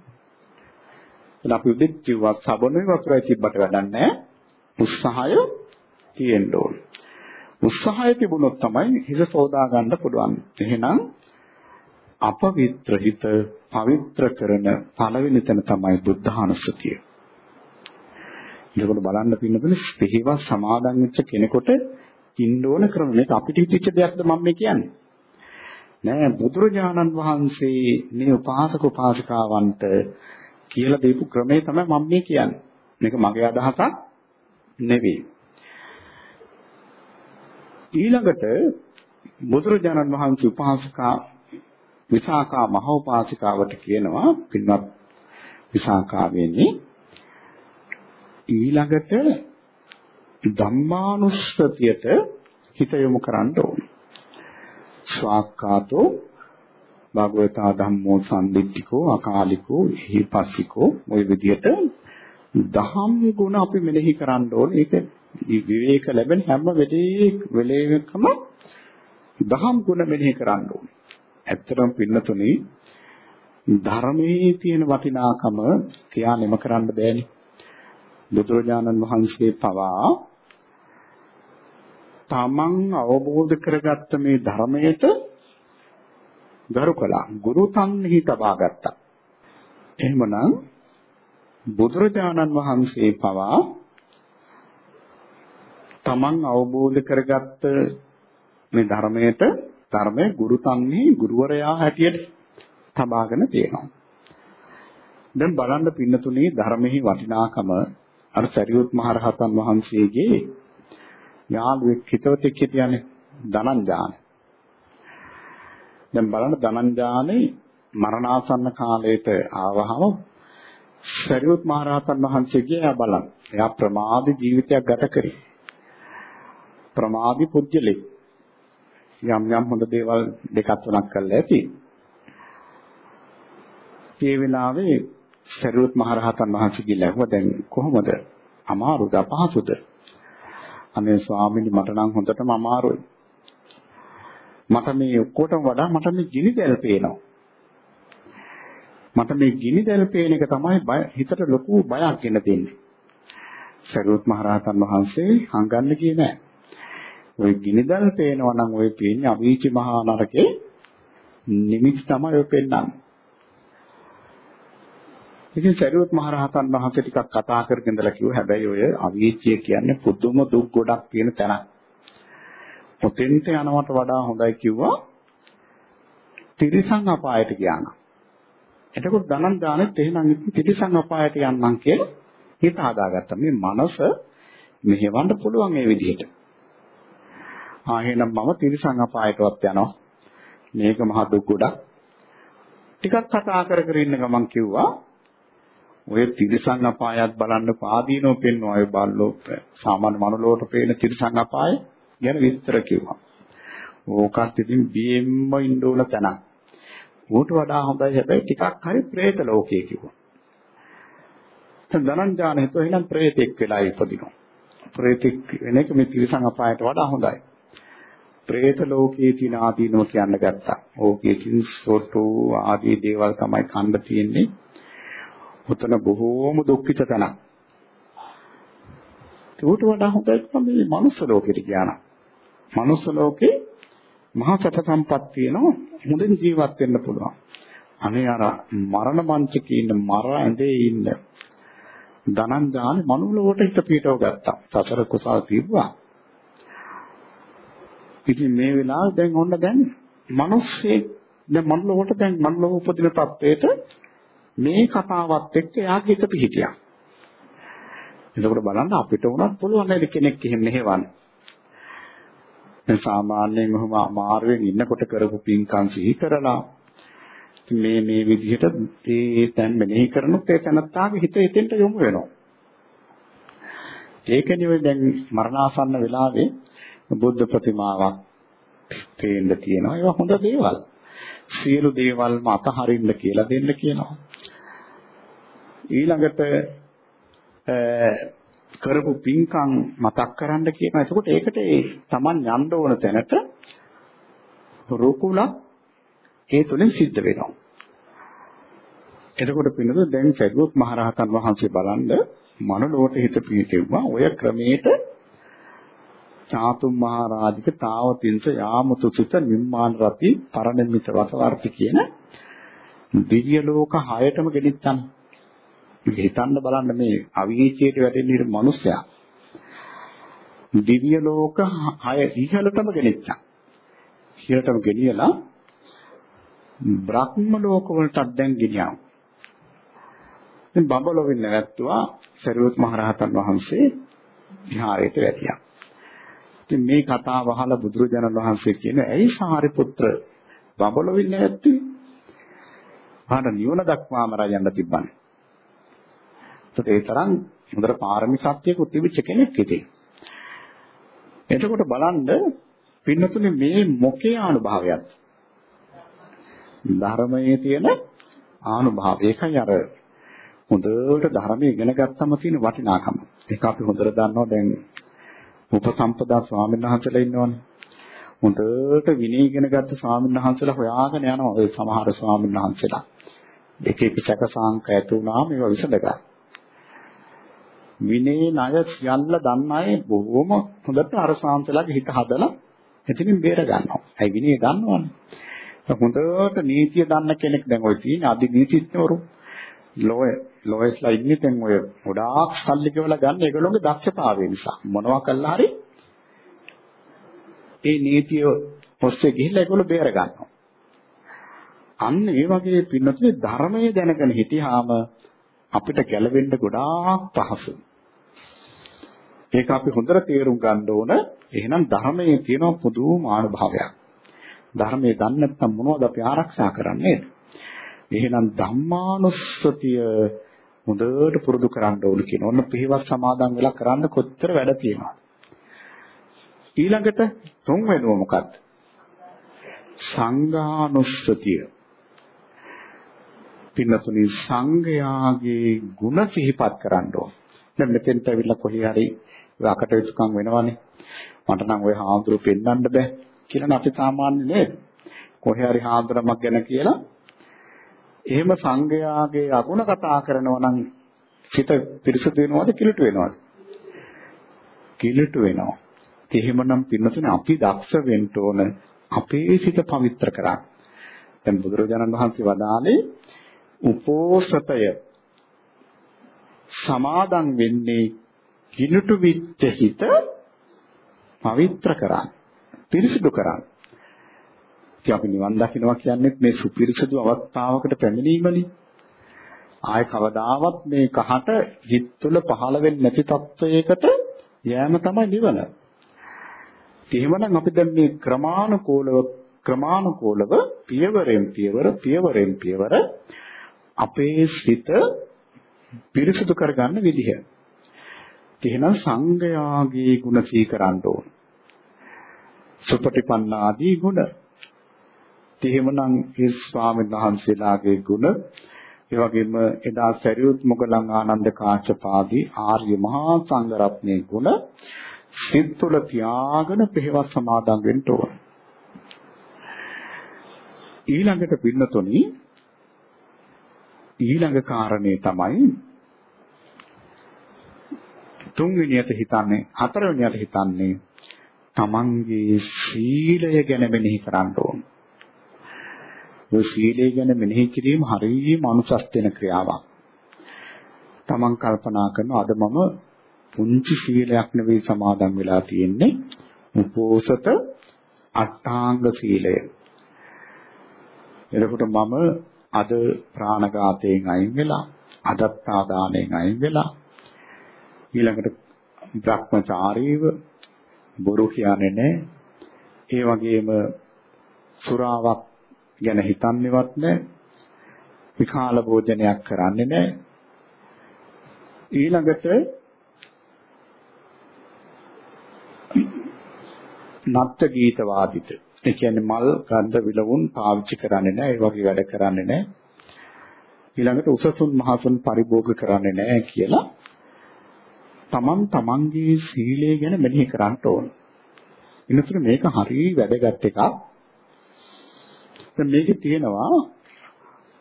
එතන අපි උදෙත් කිව්වා සබනුයි වතුරයි තිබ්බට වැඩක් නැහැ. උත්සාහය තියෙන්න ඕන. උත්සාහය තිබුණොත් තමයි හිත සෝදා ගන්න පුළුවන්. එහෙනම් අපවිත්‍ර හිත පවිත්‍ර කරන පළවෙනි තැන තමයි බුද්ධානුස්සතිය. ඒකට බලන්න පින්නතුනේ පිළිව සමාදන් වෙච්ච කෙනෙකුට ඉන්න ඕන ක්‍රම මේක අපිට හිතෙච්ච දෙයක්ද මම මේ කියන්නේ. නෑ බුදුරජාණන් වහන්සේ මේ උපාසක උපාසිකාවන්ට කියලා දීපු ක්‍රමය තමයි මම මේ කියන්නේ. මේක මගේ අදහසක් නෙවෙයි. ඊළඟට බුදුරජාණන් වහන්සේ උපාසකා විසාකා මහෝපාසිකාවට කියනවා පින්වත් විසාකා වෙන්නේ ඊළඟට ධම්මානුස්සතියට හිත යොමු කරන්න ඕනේ. ස්වාක්කාතෝ භගවතා ධම්මෝ සම්දිත්තිකෝ අකාලිකෝ හිපස්සිකෝ ওই විදිහට දහම් ගුණ අපි මෙනෙහි කරන්න ඕනේ. ඒක විවේක ලැබෙන හැම වෙලේ වෙලේකම දහම් ගුණ මෙනෙහි කරන්න ඕනේ. ඇත්තටම පින්නතුනේ ධර්මයේ තියෙන වටිනාකම කියා නිම කරන්න බෑනේ. බුදුරජාණන් වහන්සේ පවා තමන් අවබෝධ කරගත්ත මේ ධර්මයට ගරු කළා. ගුරු තන්හි තබා ගත්තා. එහෙමනම් බුදුරජාණන් වහන්සේ පවා තමන් අවබෝධ කරගත්ත මේ ධර්මයට ධර්මයේ ගුරු තන්හි ගුරුවරයා හැටියට තබාගෙන තියෙනවා. දැන් බලන්න පින්නතුනේ ධර්මෙහි වටිනාකම අර සරියුත් මහරහතන් වහන්සේගේ යාළුවෙක් හිතවතෙක් හිටියානේ ධනංජාන. දැන් බලන්න ධනංජානේ මරණාසන්න කාලයට ආවහම සරියුත් මහරහතන් වහන්සේගේ එයා බලන්න. එයා ප්‍රමාදී ජීවිතයක් ගත කරේ. ප්‍රමාදී පුජ්‍යලෙක්. යම් යම් හොඳ දේවල් දෙකක් තුනක් කරලා ඇති. ඒ වෙලාවේ සරියුත් මහරහතන් වහන්සේ ගිහලා දැන් කොහොමද? අමාරුද අපහසුද? අනේ ස්වාමීනි මට නම් හොඳටම අමාරුයි. මට මේ ඔක්කොටම වඩා මට මේ ගිනි දැල් පේනවා. මට මේ ගිනි දැල් පේන එක තමයි හිතට ලොකු බයක් එන්න දෙන්නේ. සරුවත් මහරහතන් වහන්සේ හංගන්න කියේ නෑ. ওই ගිනි දැල් පේනවා නම් ওই පේන්නේ අවීචි මහා නරකේ නිමිති තමයි ඔය පෙන්නන්නේ. ඉතින් සරුවත් මහරහතන් වහන්සේ ටිකක් කතා කරගෙන ඉඳලා කිව්වා හැබැයි ඔය අවීචිය කියන්නේ පුදුම දුක් ගොඩක් තියෙන තැනක්. ඔතෙන්ට යනවට වඩා හොඳයි කිව්වා තිරිසන් අපායට ගියානම්. එතකොට ධනං දානෙත් එහෙනම් තිරිසං අපායට යන්නම් කියලා හිත හදාගත්තා. මේ මනස මෙහෙවන්න පුළුවන් ඒ විදිහට. ආ එහෙනම් මම තිරිසන් අපායටවත් යනවා. මේක මහ දුක් ගොඩක්. ටිකක් කතා කර කර ඉන්න ගමන් කිව්වා ඔය තිරිසන් අපායත් බලන්න පාදීනෝ පෙන්වන ඔය බල්ලෝ සාමාන්‍ය මනුලෝට පේන තිරිසන් අපාය ගැන විස්තර කිව්වා. ඕකත් ඉතින් බියෙම්ම ඉන්න ඕන තැනක්. ඌට වඩා හොඳයි හැබැයි ටිකක් හරි പ്രേත ලෝකයේ කිව්වා. ධනංජාන හිතුව එහෙනම් പ്രേතෙක් වෙලා ඉපදිනවා. പ്രേතෙක් වෙන එක මේ තිරිසන් අපායට වඩා හොඳයි. പ്രേත ලෝකයේ තියෙන ආදීනෝ කියන්න ගත්තා. ඕකේ තියෙන සොටු ආදී දේවල් තමයි කන්න තියෙන්නේ. උතන බොහෝම දුක්ඛිත තැනක්. ඒකට වඩා හොඳයි මේ මනුස්ස ලෝකෙට ගියානම්. මනුස්ස ලෝකේ මහා සැප සම්පත් තියෙනවා. හොඳින් ජීවත් වෙන්න පුළුවන්. අනේ අර මරණ මංචකේ ඉන්න මර ඇඳේ ඉන්න ධනංජාන මනුලෝකට හිත පිටව ගත්තා. සතර කුසල් තිබ්බා. ඉතින් මේ වෙලාවේ දැන් ඔන්න දැන් මිනිස්සේ දැන් මනුලෝකට දැන් මනුලෝ උපදින තත්වයට මේ කතාවත් එක්ක එයාගේ හිත පිහිටියා. එතකොට බලන්න අපිට උනත් පුළුවන් නේද කෙනෙක් එහෙම මෙහෙවන්න. දැන් සාමාන්‍යයෙන් ඔහොම අමාරුවෙන් ඉන්නකොට කරපු පින්කම් සිහි කරලා මේ මේ විදිහට ඒ තැන් මෙනෙහි කරනොත් ඒ තනත්තාගේ හිත එතෙන්ට යොමු වෙනවා. ඒකනේ ඔය දැන් මරණාසන්න වෙලාවේ බුද්ධ ප්‍රතිමාවක් තේන්න තියෙනවා. ඒවා හොඳ දේවල්. සියලු දේවල්ම අතහරින්න කියලා දෙන්න කියනවා. ඊළඟට කරපු පින්කම් මතක් කරන්න කියනවා. එතකොට ඒකට ඒ Taman යන්න ඕන තැනට රුකුලක් ඒ තුලින් සිද්ධ වෙනවා. එතකොට පින්නද දැන් සරියොත් මහරහතන් වහන්සේ බලන්න මනෝලෝට හිත පිහිටෙව්වා ඔය ක්‍රමයට චාතුම් මහරජික තාවතින්ස යාමතුසිත නිම්මාන රති පරණමිත වසවර්ති කියන දිව්‍ය ලෝක හයටම ගෙනිච්චන. හිතන්න බලන්න මේ අවීචයට වැටෙන ඉර මිනිස්සයා. දිව්‍ය ලෝක හය ඉහළටම ගෙනිච්චා ඉහළටම ගෙනියලා බ්‍රහ්ම ලෝක වලටත් දැන් ගෙනියනවා ඉතින් බඹලොවින් නැවැත්තුවා සරියුත් මහරහතන් වහන්සේ විහාරයට වැටියා. ඉතින් මේ කතාව අහලා බුදුරජාණන් වහන්සේ කියන ඇයි සාරිපුත්‍ර බඹලොවින් නැවැත්තුවේ? ආන නිවන දක්වාම රයන්න තිබ්බනේ. ඒත් ඒ තරම් හොඳට පාරමී සත්‍යකුත් තිබිච්ච කෙනෙක් ඉතින්. එතකොට බලන්න පින්නතුනේ මේ මොකේ අනුභවයක්ද? ධර්මයේ තියෙන ආනුභාවය. ඒකයි අර හොඳට ධර්මයේ ඉගෙන ගත්තම තියෙන වටිනාකම. ඒක අපි හොඳට දන්නවා දැන් උපසම්පදා ස්වාමීන් වහන්සේලා ඉන්නවනේ. හොඳට විනය ඉගෙන ගත්ත ස්වාමීන් වහන්සේලා හොයාගෙන යනවා ඔය සමහර ස්වාමීන් වහන්සේලා. එක එක සැකසාංක ඇති වුණාම ඒවා විසඳගන්න. විනේ ණය සියල්ල දන්න අය බොහොම හොඳට අර ස්වාමීන්ලාගේ හිත හදලා එතනින් බේර ගන්නවා. ඒ විනය දන්නවනේ. හොඳට නීතිය දන්න කෙනෙක් දැන් ඔය තියෙන අධි නීතිඥවරු ලෝය ලෝයස්ලා ඉන්නේ දැන් ඔය ගොඩාක් සල්ලි ගෙවලා ගන්න ඒගොල්ලෝගේ දක්ෂතාවය නිසා මොනවා කළා හරි ඒ නීතිය ඔස්සේ ගිහිල්ලා ඒගොල්ලෝ බේර ගන්නවා. අන්න ඒ වගේ පින්නතුනේ ධර්මයේ දැනගෙන හිටියාම අපිට ගැලවෙන්න ගොඩාක් පහසුයි. ඒක අපි හොඳට තේරුම් ගන්න ඕන. එහෙනම් ධර්මයේ තියෙන පුදුම ආනුභාවයක්. ධර්මයේ දන්නේ නැත්නම් මොනවද අපි ආරක්ෂා කරන්නේ? එහෙනම් ධම්මානුස්සතිය හොඳට පුරුදු කරන්න ඕන කියන. ඔන්න පිළිවෙත් සමාදන් වෙලා කරන්න කොච්චර වැඩ තියෙනවද? ඊළඟට තුන් වෙනුව මොකක්ද? සංඝානුස්සතිය. පින්නතුනි සංඝයාගේ ಗುಣ සිහිපත් කරන්න ඕන. දැන් මෙතෙන්ට ඇවිල්ලා කොහේ හරි අකට යුතුකම් වෙනවනේ. මට නම් ওই හාමුදුරු පෙන්වන්න බෑ කියලා අපි සාමාන්‍ය නේද? කොහේ හරි හාමුදුරමක් ගැන කියලා එහෙම සංඝයාගේ අගුණ කතා කරනවා නම් හිත පිරිසුදු වෙනවද කිලුට වෙනවද? කිලුට වෙනවා. එහෙමනම් පින්නතුනේ අපි දක්ෂ වෙන්න ඕන අපේ සිත පවිත්‍ර කරගන්න. දැන් බුදුරජාණන් වහන්සේ වදාළේ උපෝසතය සමාදන් වෙන්නේ කිලුට විච්ච හිත පවිත්‍ර කරන්න. පිරිසිදු කරන්න. ඉතින් අපි නිවන් දකින්නවා කියන්නේ මේ සුපිරිසුදු අවස්ථාවකට පැමිණීමනේ. ආය කවදාවත් මේ කහට හිත තුළ පහළ වෙන්නේ නැති තත්වයකට යෑම තමයි නිවන. එහෙමනම් අපි දැන් මේ ක්‍රමානුකූලව ක්‍රමානුකූලව පියවරෙන් පියවර පියවරෙන් පියවර අපේ සිත පිරිසුදු කරගන්න විදිහ. එහෙනම් සංගයාගේ ගුණ සීකරන්න ඕන. සුපටිපන්න ආදී ගුණ. එහෙමනම් ඒ ස්වාමීන් වහන්සේලාගේ ගුණ ඒ වගේම එදා සරියුත් මොගලන් ආනන්ද කාශ්‍යපාදී ආර්ය මහා සංඝ රත්නයේ ගුණ සිත් තුළ තියාගෙන පෙරවස් සමාදන් වෙන්න ඕන. ඊළඟට පින්නතොනි ඊළඟ කාරණේ තමයි තුන්වෙනියට හිතන්නේ හතරවෙනියට හිතන්නේ තමන්ගේ සීලය ගැන මෙනෙහි කරන්න ඕන. ඒ සීලය ගැන මෙනෙහි කිරීම හරියම අනුසස් වෙන ක්‍රියාවක්. තමන් කල්පනා කරන අද මම පුංචි සීලයක් නෙවෙයි සමාදන් වෙලා තියෙන්නේ උපෝසත අට්ඨාංග සීලය. එතකොට මම අද ප්‍රාණඝාතයෙන් අයින් වෙලා අදත්තා දාණයෙන් අයින් වෙලා ඊළඟට භ්‍රමචාරීව බොරු කියන්නේ නැහැ. ඒ වගේම සුරාවක් ගැන හිතන්නේවත් නැහැ. විකාල භෝජනයක් කරන්නේ නැහැ. ඊළඟට නත්ත ගීත වාදිත. ඒ කියන්නේ මල් ගන්ධ විලවුන් පාවිච්චි කරන්නේ නැහැ. ඒ වගේ වැඩ කරන්නේ නැහැ. ඊළඟට උසසුන් මහසුන් පරිභෝග කරන්නේ නැහැ කියලා තමන් තමන්ගේ සීලය ගැන මෙනෙහි කරන්න ඕන. එනතුරු මේක හරිය වැදගත් එකක්. දැන් මේකේ තියෙනවා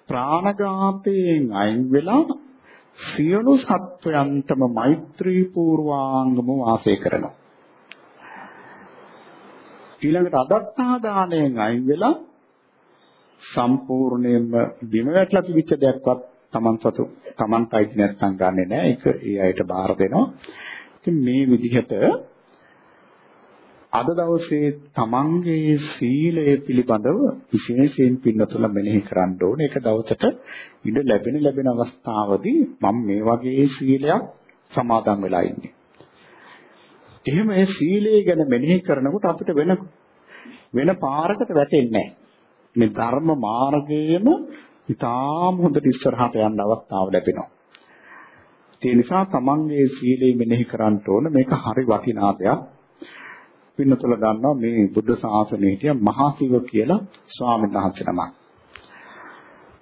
ප්‍රාණඝාතයෙන් අයින් වෙලා සියලු සත්වයන්ටම මෛත්‍රී පූර්වාංගම වාසය කරනවා. ඊළඟට අදත්තා දාණයෙන් අයින් වෙලා සම්පූර්ණයෙන්ම බිම වැටලා තිබිච්ච දෙයක්වත් Taman සතු Tamanට අයිති නැත්නම් ගන්නෙ නෑ. ඒක ඒ අයට බාර දෙනවා. ඉතින් මේ විදිහට අද දවසේ තමන්ගේ සීලය පිළිබඳව විශේෂයෙන් පින්නතුල මෙනෙහි කරන්න ඕනේ. ඒක දවසට ඉඳ ලැබෙන ලැබෙන අවස්ථාවදී මම මේ වගේ සීලයක් සමාදන් වෙලා ඉන්නේ. එහෙම ඒ සීලය ගැන මෙනෙහි කරනකොට අපිට වෙන වෙන පාරකට වැටෙන්නේ නැහැ. මේ ධර්ම මාර්ගයේම ඉතාම හොඳට ඉස්සරහට යන්න අවස්ථාව ලැබෙනවා. ඒ නිසා තමන්ගේ සීලය මෙනෙහි කරන්න ඕන මේක හරි වටිනා දෙයක්. පින්නතල දන්නවා මේ බුද්ධ ශාසනයේ හිටිය මහා සිව කියලා ස්වාමීන් වහන්සේ නමක්.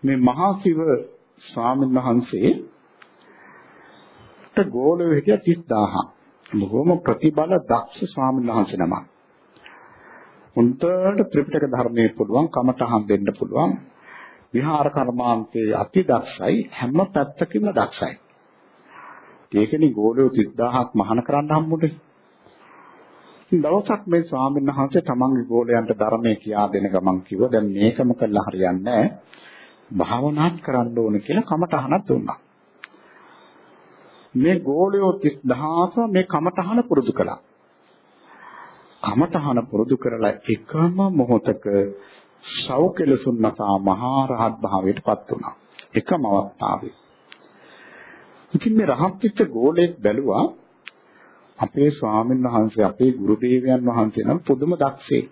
මේ මහා සිව ස්වාමීන් වහන්සේ ට ගෝලෙ හිටිය 30000. බොහොම ප්‍රතිබල දක්ෂ ස්වාමීන් වහන්සේ නමක්. උන්ට ත්‍රිපිටක ධර්මයේ පුළුවන් කමටහන් දෙන්න පුළුවන් විහාර කර්මාන්තයේ අති දක්ෂයි හැම පැත්තකින්ම දක්ෂයි. ඒකනේ ගෝලියෝ 30000ක් මහාන කරන්න හම්බුනේ. දවසක් මේ ස්වාමීන් වහන්සේ තමන්ගේ ගෝලයන්ට ධර්මයේ කියා දෙන ගමන් කිව්වා දැන් මේකම කළා හරියන්නේ නැහැ. භාවනාත් කරන්න ඕන කියලා කමටහනක් දුන්නා. මේ ගෝලියෝ 30000 මේ කමටහන පුරුදු කළා. කමටහන පුරුදු කරලා එකම මොහොතක ශෞකලසුන් මතා මහා රහත් භාවයට පත් වුණා. එකම අවස්ථාවේ. ඉතින් මේ රහත් වෙච්ච ගෝලෙක් බැලුවා අපේ ස්වාමීන් වහන්සේ අපේ ගුරු දේවයන් වහන්සේ නම් පුදුම දක්ෂේ.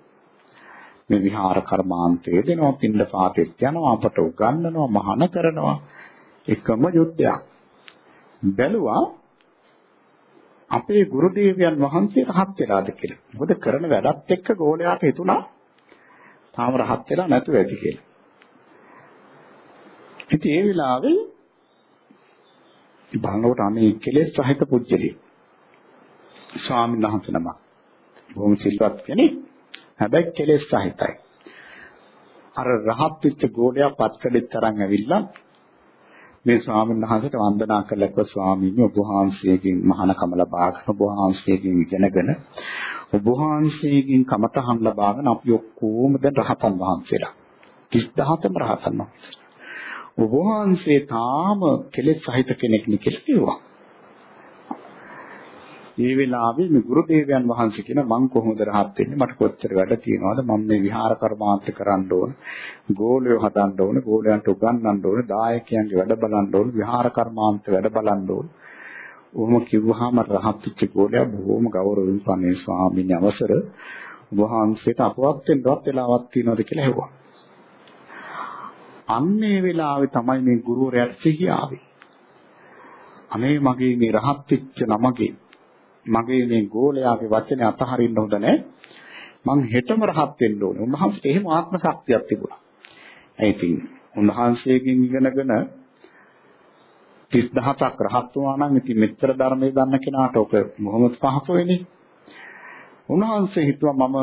මේ විහාර කර්මාන්තයේ දෙනවා පින්ඩ පාතෙත් යනවා අපට උගන්වනවා මහාන කරනවා එකම යුද්ධයක්. බැලුවා අපේ ගුරු දේවයන් වහන්සේ රහත් වෙලාද කියලා. මොකද කරන වැඩත් එක්ක ගෝලයාට හිතුණා තාම රහත් වෙලා නැතුව ඇති කියලා. ඉතින් ඒ වෙලාවේ බලනකොට අනේ කෙලෙස් සහිත පුජ්‍යලී ස්වාමීන් වහන්සේ නම බොහොම සිල්වත් කෙනෙක්. හැබැයි කෙලෙස් සහිතයි. අර රහත් වෙච්ච ගෝලයා පත්කඩෙත් තරම් ඇවිල්ලා මේ ස්වාමීන් වහන්සේට වන්දනා කළා කිව්වා ස්වාමීන් ඔබ වහන්සේගෙන් මහානකම ලබාගෙන ඔබ වහන්සේගෙන් ඉගෙනගෙන ඔබ වහන්සේගෙන් කමතහන් ලබාගෙන අපි ඔක්කොම දැන් රහතන් වහන්සේලා. 30000ම රහතන් වහන්සේ. ඔබ වහන්සේ තාම කෙලෙස් සහිත කෙනෙක් නේ කියලා කිව්වා. ඒ වෙලාවේ මේ ගුරු දේවයන් වහන්සේ කියන මං කොහොමද රහත් වෙන්නේ? මට කොච්චර වැඩ තියෙනවද? මම මේ විහාර කර්මාන්ත කරන්න ඕන ගෝලයෝ හදන්න ඕන ගෝලයන්ට උගන්වන්න ඕන දායකයන්ගේ වැඩ බලන්න ඕන විහාර කර්මාන්ත වැඩ බලන්න ඕන. ඔහොම කිව්වහම රහත් වෙච්ච ගෝලයා බොහොම ගෞරවයෙන් පන්නේ ස්වාමීන් අවසර. වහන්සේට අපවත් වෙන්නවත් වෙලාවක් තියෙනවද කියලා හෙව්වා අන්නේ වෙලාවේ තමයි මේ ගුරුවරයාට සිහිය ආවේ. අනේ මගේ මේ රහත් වෙච්ච නමගේ මගේ මේ ගෝලයාගේ වචනේ අතහරින්න හොඳ නැහැ. මං හෙටම රහත් වෙන්න ඕනේ. උන්වහන්සේට එහෙම ආත්ම ශක්තියක් තිබුණා. ඒ ඉතින් උන්වහන්සේගෙන් ඉගෙනගෙන 30000ක් රහත් වුණා නම් ඉතින් මෙච්චර ධර්මයේ දන්න කෙනාට ඔක මොහොමත් පහසු වෙන්නේ. උන්වහන්සේ හිතුවා මම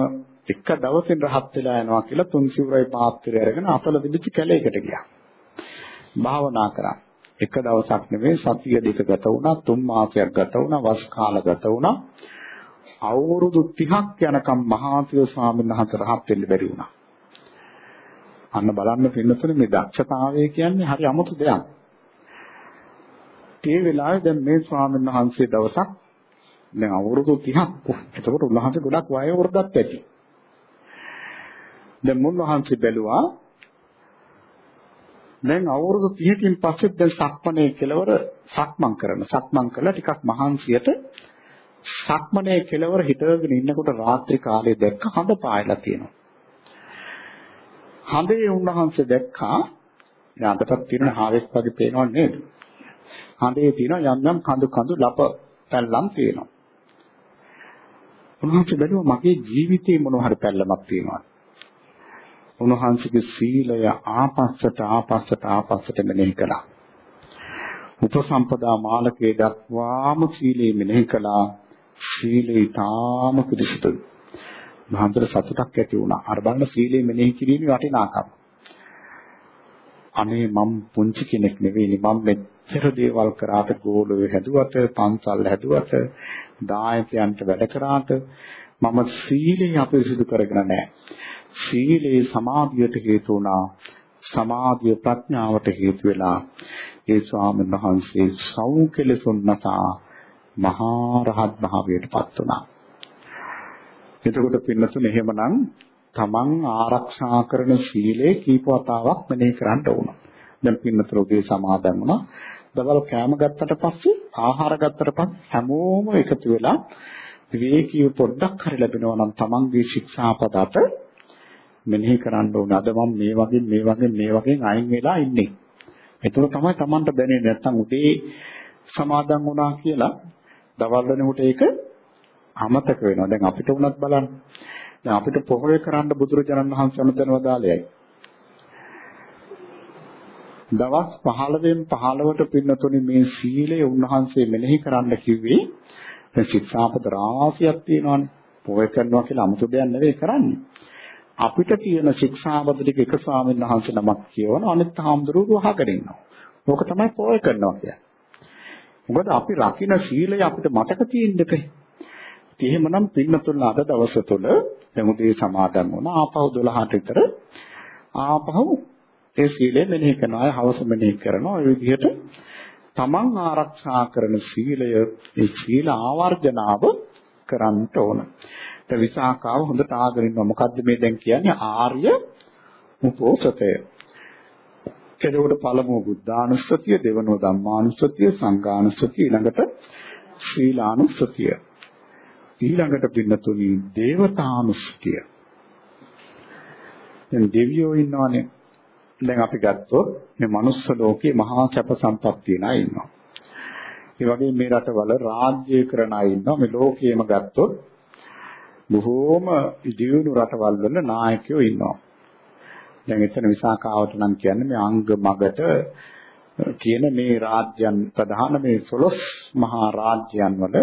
එක දවසින් රහත් වෙලා යනවා කියලා තුන් සිවුරයි පාත්‍රය අරගෙන අසල දිවිච්ච කැලේකට ගියා. භාවනා කරා. එක දවසක් නෙමෙයි සතිය දෙක ගත වුණා තුන් මාසයක් ගත වුණා වස් කාල ගත වුණා. අවුරුදු 30ක් යනකම් මහාතිය ස්වාමීන් වහන්සේ රහත් වෙන්න බැරි වුණා. අන්න බලන්න පින්නතුනේ මේ දක්ෂතාවය කියන්නේ හරි අමුතු දෙයක්. ඒ වෙලාවේ දැන් මේ ස්වාමීන් වහන්සේ දවසක් දැන් අවුරුදු 30ක් එතකොට උන්වහන්සේ ගොඩක් වයෝ වෘද්ධත් ඇති. දැන් මුන්වහන්සේ බැලුවා දැන් අවුරුදු 30කින් පස්සේ දැන් සක්මනේ කෙලවර සක්මන් කරන සක්මන් කළා ටිකක් මහන්සියට සක්මනේ කෙලවර හිටගෙන ඉන්නකොට රාත්‍රී කාලේ දැක්ක හඳ පායලා තියෙනවා. හඳේ උන්වහන්සේ දැක්කා දැන් අදටත් තියෙන හාවෙක් වගේ පේනව නේද? හඳේ තියෙන යම් යම් කඳු කඳු ලප පැල්ලම් තියෙනවා. උන්වහන්සේ බැලුවා මගේ ජීවිතේ මොනවා හරි පැල්ලමක් තියෙනවා උන්වහන්සේගේ සීලය ආපස්සට ආපස්සට ආපස්සට මෙනෙහි කළා. උපසම්පදා මාලකයේ දක්වාම සීලය මෙනෙහි කළා. සීලය ඊටාම පිරිසිදුයි. මහන්තර සතුටක් ඇති වුණා. අර බලන සීලය මෙනෙහි කිරීමේ වටිනාකම. අනේ මම පුංචි කෙනෙක් නෙවෙයි මම මෙච්චර දේවල් කරාට ගෝලුවේ හැදුවට පන්සල් හැදුවට දායකයන්ට වැඩ කරාට මම සීලය අපිරිසිදු කරගෙන නැහැ. සීලේ සමාධියට හේතු වුණා සමාධිය ප්‍රඥාවට හේතු වෙලා ඒ ස්වාමීන් වහන්සේ සෞඛලසුන් නැසා මහා රහත් භාවයට පත් වුණා. එතකොට පින්නතුන එහෙමනම් තමන් ආරක්ෂා කරන සීලේ කීප වතාවක් මෙනෙහි කරන්න ඕන. දැන් පින්නතුරුගේ සමාදන් වුණා. දවල් කෑම ගත්තට පස්සේ ආහාර ගත්තට පස්සේ හැමෝම එකතු වෙලා විවේකීව පොඩ්ඩක් හරි ලැබෙනවා නම් තමන්ගේ ශික්ෂාපදයට මෙනෙහි කරන්න ඕනේ. අද මම මේ වගේ මේ වගේ මේ වගේ අයින් වෙලා ඉන්නේ. ඒතර තමයි Tamanට දැනෙන්නේ. නැත්තම් උදේ සමාදන් වුණා කියලා දවල් වෙනකොට ඒක අමතක වෙනවා. දැන් අපිට උනත් බලන්න. දැන් අපිට පොහොය කරන්න බුදුරජාණන් වහන්සේ අනුතනව දාලයයි. දවස් 15න් 15ට පින්නතුනි මේ සීලය උන්වහන්සේ මෙනෙහි කරන්න කිව්වේ දැන් ශික්ෂාපද රාශියක් තියෙනවානේ. පොහොය කරනවා කියලා 아무තු දෙයක් නෙවෙයි කරන්නේ. අපිට තියෙන ශික්ෂාවද ටික එක ස්වාමීන් වහන්සේ නමක් කියවන අනිත් හාමුදුරුවෝ අහගෙන ඉන්නවා. ඕක තමයි පොය කරනවා කියන්නේ. මොකද අපි රකින්න සීලය අපිට මතක තියෙන්න එපේ. ඉතින් එහෙමනම් පින්නතුන් අද දවස තුළ දෙමුදේ සමාදන් වුණා ආපහු 12ට විතර ආපහු ඒ සීලය මෙනෙහි කරනවා. අය හවස මෙනෙහි කරනවා. ඒ විදිහට තමන් ආරක්ෂා කරන සීලය ඒ සීල ආවර්ජනාව කරන්න ඕන. ඒ විසාකාව හොඳට ආගෙන ඉන්නවා. මොකද්ද මේ දැන් කියන්නේ ආර්ය උපෝසතය. එතකොට පළමුව බුද්ධානුස්සතිය, දෙවනුව ධම්මානුස්සතිය, සංඝානුස්සතිය, ඊළඟට ශීලානුස්සතිය. ඊළඟට පින්නතුනි දේවතානුස්සතිය. දැන් දෙවියෝ ඉන්නවනේ. දැන් අපි ගත්තොත් මේ මනුස්ස ලෝකේ මහා කැප සම්පත් තියන අය ඉන්නවා. ඒ වගේ මේ රටවල රාජ්‍ය කරන අය ඉන්නවා. මේ ලෝකයේම ගත්තොත් බොහෝම දියුණු රටවල් වල නායකයෝ ඉන්නවා. දැන් එතන විසාකාවට නම් කියන්නේ මේ අංග මගට කියන මේ රාජ්‍යයන් ප්‍රධාන මේ 12 මහා රාජ්‍යයන් වල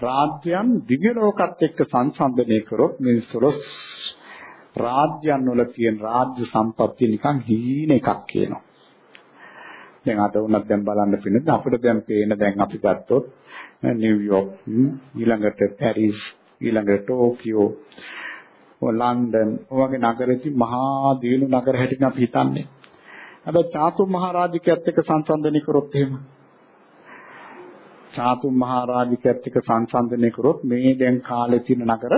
රාජ්‍යයන් දිව්‍ය ලෝකත් එක්ක සංසන්දනය කරොත් මේ 12 රාජ්‍යයන් වල තියෙන රාජ්‍ය සම්පත්තිය නිකන් හීන එකක් කියනවා. දැන් අද වුණත් දැන් බලන්න පින්නද අපිට දැන් පේන දැන් අපි ගත්තොත් නිව්යෝක් ඊළඟට පැරිස් ඊළඟට ටෝකියෝ ලන්ඩන් ඔයගේ නගරෙදි මහා දියුණු නගර හැටින් අපි හිතන්නේ. හැබැයි චාතු මහරජකයත් එක්ක සංසන්දනය කරොත් එහෙම චාතුම් මහරජිකයත් එක්ක සංසන්දනය කරොත් මේ දැන් කාලේ තියෙන නගර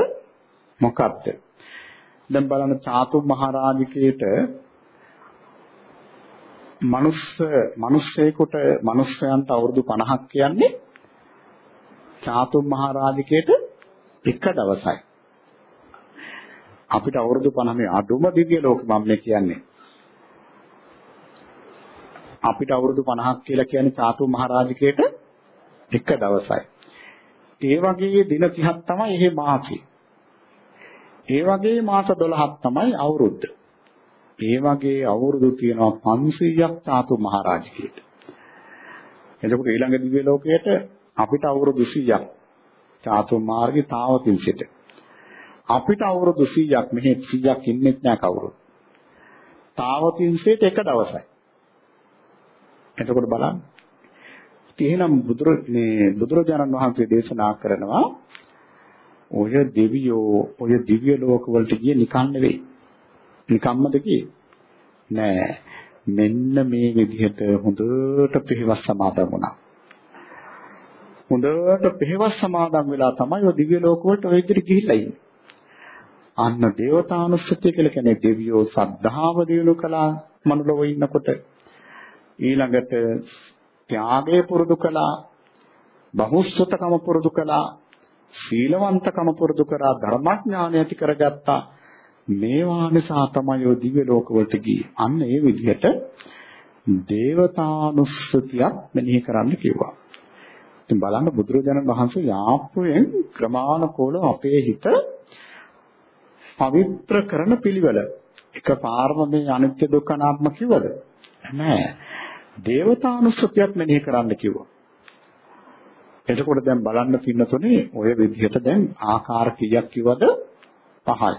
මොකක්ද? දැන් බලන්න චාතුම් මහරජිකයට මනුස්ස මිනිස්සෙකුට මිනිස්යන්ට අවුරුදු 50ක් කියන්නේ චාතුම් මහරජිකයට එක දවසයි. අපිට අවුරුදු 50 මේ අඩුම දිව්‍ය ලෝක මම මේ කියන්නේ. අපිට අවුරුදු 50ක් කියලා කියන්නේ චාතුම් මහරජිකයට එක දවසයි. ඒ වගේ දින 30ක් තමයි එහෙ මාසෙ. ඒ වගේ මාස 12ක් තමයි අවුරුද්ද. ඒ වගේ අවුරුදු තියෙනවා 500ක් චාතුම් මහරජිකයට. එතකොට ඊළඟ දිව්‍ය ලෝකයට අපිට අවුරුදු 100ක් චාතුම් මාර්ගේ තාවතින්සිට. අපිට අවුරුදු 100ක් මෙහෙ 100ක් ඉන්නෙත් නෑ කවුරුත්. තාවතින්සිට එක දවසයි. එතකොට බලන්න. එහෙනම් බුදුර මේ බුදුරජාණන් වහන්සේ දේශනා කරනවා ඔය දෙවියෝ ඔය දිව්‍ය ලෝක වලට ගියේ නිකන් නෙවෙයි. නිකම්මද ගියේ? නෑ. මෙන්න මේ විදිහට හොඳට පිළිවස් සමාදන් වුණා. හොඳට පිළිවස් සමාදන් වෙලා තමයි ඔය දිව්‍ය ලෝක වලට ඔය විදිහට ගිහිල්ලා ඉන්නේ. අන්න දේවතානුස්සතිය කියලා කියන්නේ දෙවියෝ සද්ධාව දිනු කළා මනුලොව ඉන්නකොට ඊළඟට ත්‍යාගය පුරුදු කළා බහුස්සතකම පුරුදු කළා සීලවන්තකම පුරුදු කරා ධර්මඥානය ඇති කරගත්තා මේවා නිසා තමයි ඔය දිව්‍ය ලෝකවලට ගියේ අන්න ඒ විදිහට දේවතානුස්සතියක් මෙනෙහි කරන්න කිව්වා ඉතින් බලන්න බුදුරජාණන් වහන්සේ යාප්පුවෙන් ක්‍රමානුකූලව අපේ හිත පවිත්‍ර කරන පිළිවෙල එකපාරම මේ අනිත්‍ය දුක්ඛ නාම කිව්වද නෑ දේවතානුස්සතියක් මෙනෙහි කරන්න කිව්වා. එතකොට දැන් බලන්න පින්නතුනේ ඔය විදිහට දැන් ආකාර කීයක් කිව්වද? පහයි.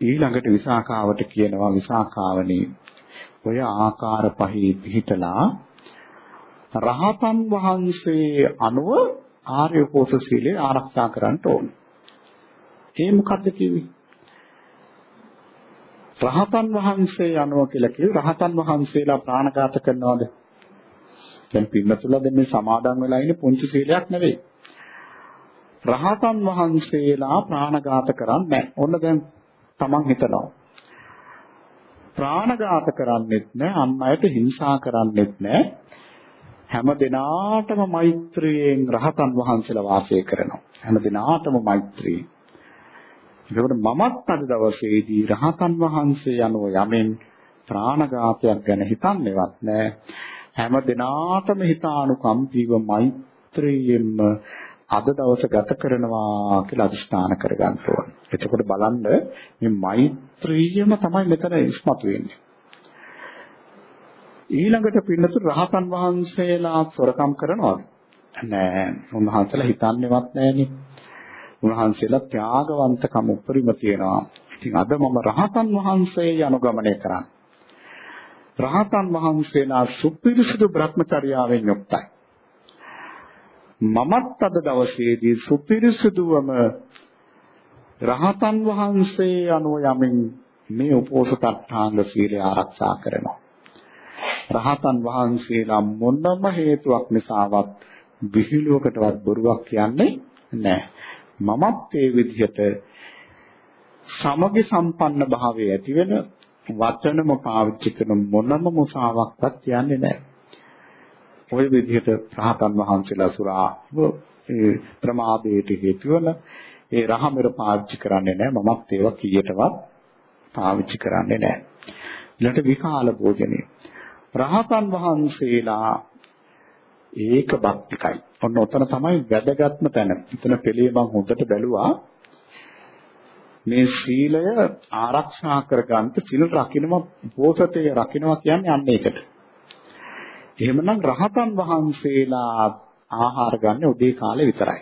ඊළඟට විසාකාවට කියනවා විසාකාවනේ ඔය ආකාර පහේ පිහිටලා රහතන් වහන්සේ අනුව ආර්ය උපෝස සීලය ආරක්ෂා කරන්න ඕන. ඒ මොකද්ද කිව්වේ? රහතන් වහන්සේ යනවා කියලා කිව්ව රහතන් වහන්සේලා ප්‍රාණඝාත කරනවද? දැන් පින්නතුලා දැන් මේ සමාදන් වෙලා ඉන්නේ පුංචි සීලයක් නෙවෙයි. රහතන් වහන්සේලා ප්‍රාණඝාත කරන්නේ නැහැ. ඔන්න දැන් තමන් හිතනවා. ප්‍රාණඝාත කරන්නෙත් නැහැ, අන් අයට හිංසා කරන්නෙත් නැහැ. හැම දිනාටම මෛත්‍රියෙන් රහතන් වහන්සේලා වාසය කරනවා. හැම දිනාටම මෛත්‍රියෙන් ඒකෝට මමත් අද දවසේදී රහතන් වහන්සේ යනුව යමින් ප්‍රාණඝාතයක් ගැන හිතන්නේවත් නෑ. හැම දිනාටම හිතානුකම්පීව මෛත්‍රියෙන්ම අද දවස ගත කරනවා කියලා අදිස්ථාන කරගන්න ඕනේ. එතකොට බලන්න මේ මෛත්‍රියම තමයි මෙතන ඉස්මතු වෙන්නේ. ඊළඟට පින්නතු රහතන් වහන්සේලා සොරකම් කරනවද? නෑ. උන්වහන්සේලා හිතන්නේවත් නෑනේ. උන්වහන්සේලා ත්‍යාගවන්තකම උපරිම තියෙනවා. ඉතින් අද මම රහතන් වහන්සේ අනුගමනය කරන්නේ. රහතන් වහන්සේලා සුපිරිසුදු භ්‍රමචර්යාවෙන් යුක්තයි. මමත් අද දවසේදී සුපිරිසුදුවම රහතන් වහන්සේ අනුව යමින් මේ උපෝසථාංග සීලය ආරක්ෂා කරනවා. රහතන් වහන්සේලා මොනම හේතුවක් නිසාවත් විහිළුවකටවත් බොරුවක් කියන්නේ නැහැ. මමත් ඒ විදිහට සමගි සම්පන්න භාවයේ ඇති වෙන වචනම පාවිච්චි කරන මොනම මුසාවක්වත් කියන්නේ නැහැ. ওই විදිහට රහතන් වහන්සේලා සුරා ඒ ප්‍රමාදයට හේතු වෙන ඒ රහමෙර පාවිච්චි කරන්නේ නැහැ. මමත් ඒවා කීයටවත් පාවිච්චි කරන්නේ නැහැ. ඊළඟට විකාල භෝජනේ. රහතන් වහන්සේලා ඒක භක්තිකයි. ඔන්න ඔතන තමයි වැදගත්ම තැන. එතන පෙළේ මම හොඳට බැලුවා. මේ සීලය ආරක්ෂා කරගන්න සිල් රකින්නවා පෝසතේ රකින්නවා කියන්නේ අන්න ඒකට. එහෙමනම් රහතන් වහන්සේලා ආහාර ගන්න උදේ කාලේ විතරයි.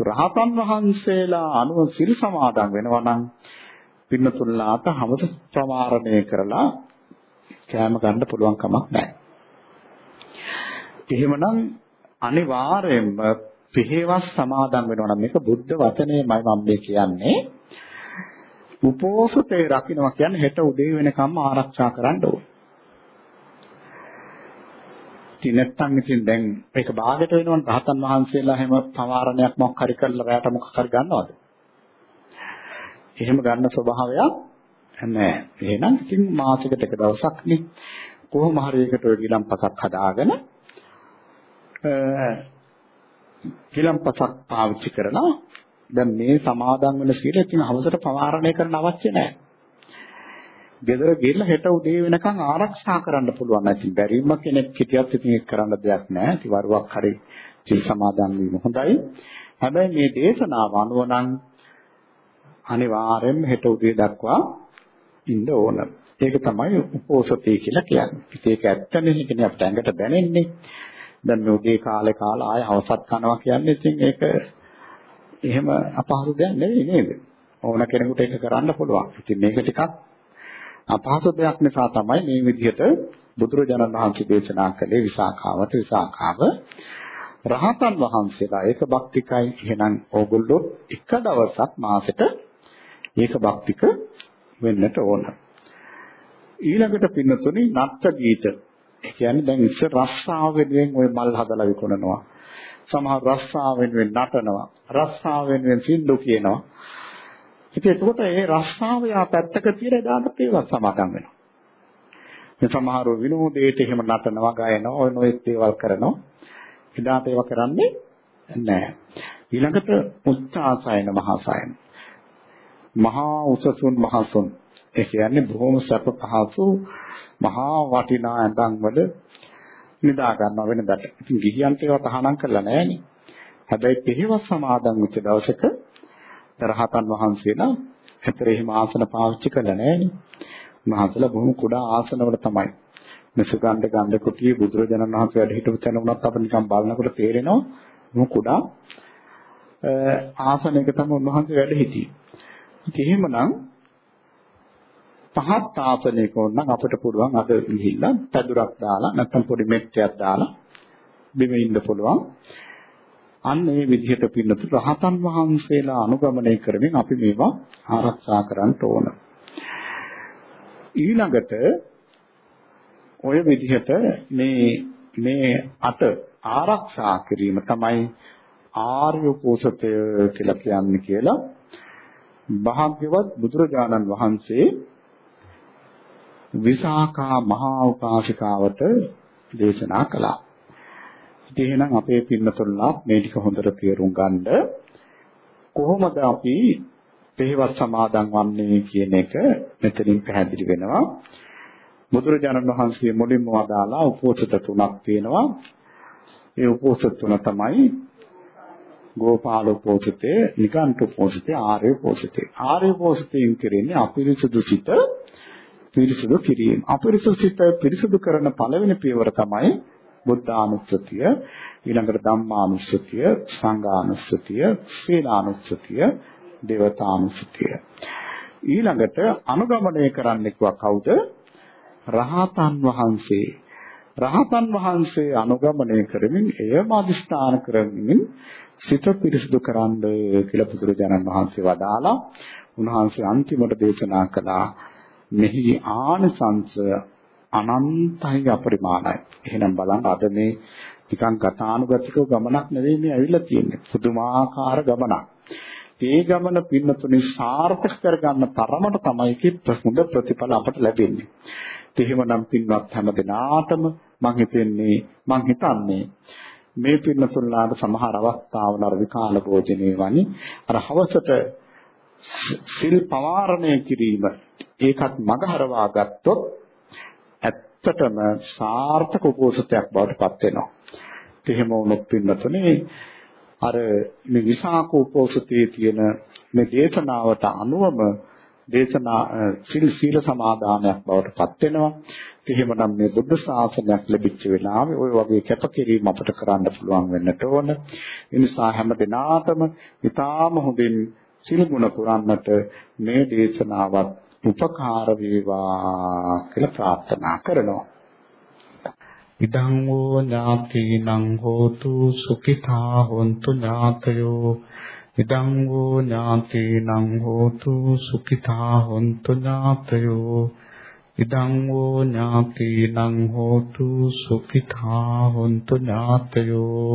රහතන් වහන්සේලා අනුව සිල් සමාදන් වෙනවා නම් පින්නතුල්ලාට හැමත ප්‍රමාරණය කරලා කෑම ගන්න පුළුවන් කමක් නැහැ. එහෙමනම් අනිවාර්යයෙන්ම පිළිවෙස් සමාදන් වෙනවා නම් මේක බුද්ධ වචනයමයි මම මේ කියන්නේ. උපෝසතේ රකින්නවා කියන්නේ හෙට උදේ වෙනකම්ම ආරක්ෂා කරන්න ඕනේ. ඉතින් නැත්තම් ඉතින් දැන් මේක භාගයට වෙනවනේ රහතන් වහන්සේලා හැම පවාරණයක් මොකක් හරි කරලා රැයට මොකක් හරි ගන්නවද? එහෙම ගන්න ස්වභාවයක් නැහැ. එහෙනම් ඉතින් මාසෙකට එක දවසක් නේ කොහොම හරි එකට ඔය ගිලම්පසක් හදාගෙන ගිලම්පසක් පාවිච්චි කරලා දැන් මේ සමාදන් වෙන සීල ඉතින් හවසට පවාරණය කරන්න අවශ්‍ය නැහැ. ගෙදර ගිහිල්ලා හෙට උදේ වෙනකන් ආරක්ෂා කරන්න පුළුවන්. ඉතින් බැරිම කෙනෙක් හිටියත් ඉතින් ඒක කරන්න දෙයක් නැහැ. ඉතින් වරුවක් හරි සිල් සමාදන් වීම හොඳයි. හැබැයි මේ දේශනාව අනුව නම් අනිවාර්යෙන්ම හෙට උදේ දක්වා ඉන්න ඕන. ඒක තමයි උපෝසතේ කියලා කියන්නේ. ඉතින් ඒක ඇත්තනේ කියන්නේ අපිට ඇඟට දැනෙන්නේ. දැන් මේ උදේ කාලේ කාලා ආය හවසත් කනවා කියන්නේ ඉතින් ඒක එහෙම අපහසු දෙයක් නෙවෙයි නේද? ඕන කෙනෙකුට ඒක කරන්න පුළුවන්. ඉතින් මේක ටිකක් අපහසු දෙයක් නිසා තමයි මේ විදිහට බුදුරජාණන් වහන්සේ දේශනා කළේ විසාඛාවට විසාඛාව රහතන් වහන්සේලා ඒක භක්තිකයි එහෙනම් ඕගොල්ලෝ එක දවසක් මාසෙට ඒක භක්තික වෙන්නට ඕන. ඊළඟට පින්නතුනි නත්ත ගීත. ඒ කියන්නේ දැන් ඉස්සර රස්සාව වෙනුවෙන් ওই මල් හදලා විකුණනවා. සමහර රස්සාව වෙනුවෙන් නටනවා. රස්සාව වෙනුවෙන් සින්දු කියනවා. ඉතින් එතකොට ඒ රස්සාව යා පැත්තක තියලා එදාට ඒවත් සමාදම් වෙනවා. මේ සමහර විනෝදයට එහෙම නටනවා, ගයනවා, ඔය නොයෙක් දේවල් කරනවා. එදාට ඒවා කරන්නේ නැහැ. ඊළඟට උච්චාසයන මහාසයන. මහා උසසුන් මහසුන්. ඒ කියන්නේ බොහොම සැප පහසු මහා වටිනා ඇඳන් වල නිදා ගන්නවා වෙනදට. ඉතින් ගිහියන්ට ඒවා තහනම් කරලා නැහැනේ. හැබැයි පිළිවෙත් සමාදන් වෙච්ච දවසක රහතන් වහන්සේලා හැතර එහෙම ආසන පාවිච්චි කළා නෑනේ. මහසලා බොහොම කුඩා ආසනවල තමයි. මේ සුගන්ධ ගන්ධ කුටිය බුදුරජාණන් වහන්සේ වැඩ හිටපු තැන වුණත් අපිට නිකන් බලනකොට තේරෙනවා මොකද කුඩා ආසනයක තමයි උන්වහන්සේ වැඩ හිටියේ. ඉතින් එහෙමනම් පහත් ආසනයක වුණනම් අපිට පුළුවන් අද ගිහිල්ලා පැදුරක් දාලා නැත්නම් පොඩි මෙට්ටයක් දාලා බිම ඉන්න පුළුවන්. අන්න ඒ විදිහට පින්නතු රහතන් වහන්සේලා අනුගමනය කරමින් අපි මේවා ආරක්ෂා කරන්න ඕන. ඊළඟට ඔය විදිහට මේ මේ අට ආරක්ෂා කිරීම තමයි ආර්ය පෝෂතය කියලා කියන්නේ කියලා භාග්‍යවත් බුදුරජාණන් වහන්සේ විසාකා මහා උපාසිකාවට දේශනා කළා. ඉතින් එහෙනම් අපේ පින්නතුල්ලා මේ ටික හොඳට තේරුම් ගන්න කොහොමද අපි පෙරවස් සමාදන් වන්නේ කියන එක මෙතනින් පැහැදිලි වෙනවා. බුදුරජාණන් වහන්සේ මුලින්ම වදාලා උපෝසත තුනක් තියෙනවා. ඒ උපෝසත තුන තමයි ගෝපාල උපෝසතේ, නිකාන්ත උපෝසතේ, ආර්ය උපෝසතේ. ආර්ය උපෝසතයෙන් කරන්නේ අපිරිසුදු සිත පිරිසුදු කිරීම. අපිරිසුදු සිත පිරිසුදු කරන පළවෙනි පියවර තමයි බුද්ධානුස්සතිය ඊළඟට ධම්මානුස්සතිය සංඝානුස්සතිය සීලානුස්සතිය දේවතානුස්සතිය. ඊළඟට අනුගමනය කරන්නෙක් කවුද? රහතන් වහන්සේ. රහතන් වහන්සේ අනුගමනය කරමින් එයම අදිස්ථාන කරමින් සිත පිරිසිදු කරන්න කියලා බුදුරජාණන් වහන්සේ වදාලා උන්වහන්සේ අන්තිමට දේශනා කළා මෙහි ආනසංස අනන්තයි අපරිමාණයි. එහෙනම් බලන්න අද මේ නිකන් ගතානුගතිකව ගමනක් නෙවෙයි මේ ඇවිල්ලා තියෙන්නේ. පුදුමාකාර ගමනක්. ඒ ගමන පින්නතුනි සාර්ථක කරගන්න තරමට තමයි කිත් හොඳ ප්‍රතිඵල අපට ලැබෙන්නේ. එහෙමනම් පින්වත් හැම දිනාටම මම හිතන්නේ මම හිතන්නේ මේ පින්නතුන්ලාට සමහර අවස්ථාවල අර විකාල භෝජනේ වනි අර හවසට සිල් පවාරණය කිරීම ඒකත් මගහරවා ගත්තොත් ඇත්තටම සාර්ථක උපෝසතයක් බවට පත් වෙනවා. එහෙම වුණොත් පින්නතුනේ අර මේ විසාක උපෝසතයේ තියෙන මේ දේශනාවට අනුවම දේශනා සිල් සීල සමාදානයක් බවට පත් වෙනවා. එහෙමනම් මේ බුද්ධ ශාසනයක් ලැබිච්ච වෙලාවේ ওই වගේ කැපකිරීම අපට කරන්න පුළුවන් වෙන්නට ඕන. ඒ නිසා හැම දිනාටම ඊටාම හොඳින් සිල් ගුණ පුරන්නට මේ දේශනාවත් උපකාර වේවා කියලා ප්‍රාර්ථනා කරනවා. ඉදං වූ ඥාතිනං හෝතු සුඛිතා හොන්තු ඥාතයෝ. ඉදං වූ ඥාතිනං හෝතු සුඛිතා හොන්තු ඥාතයෝ. ඉදං වූ ඥාතිනං හෝතු සුඛිතා හොන්තු ඥාතයෝ.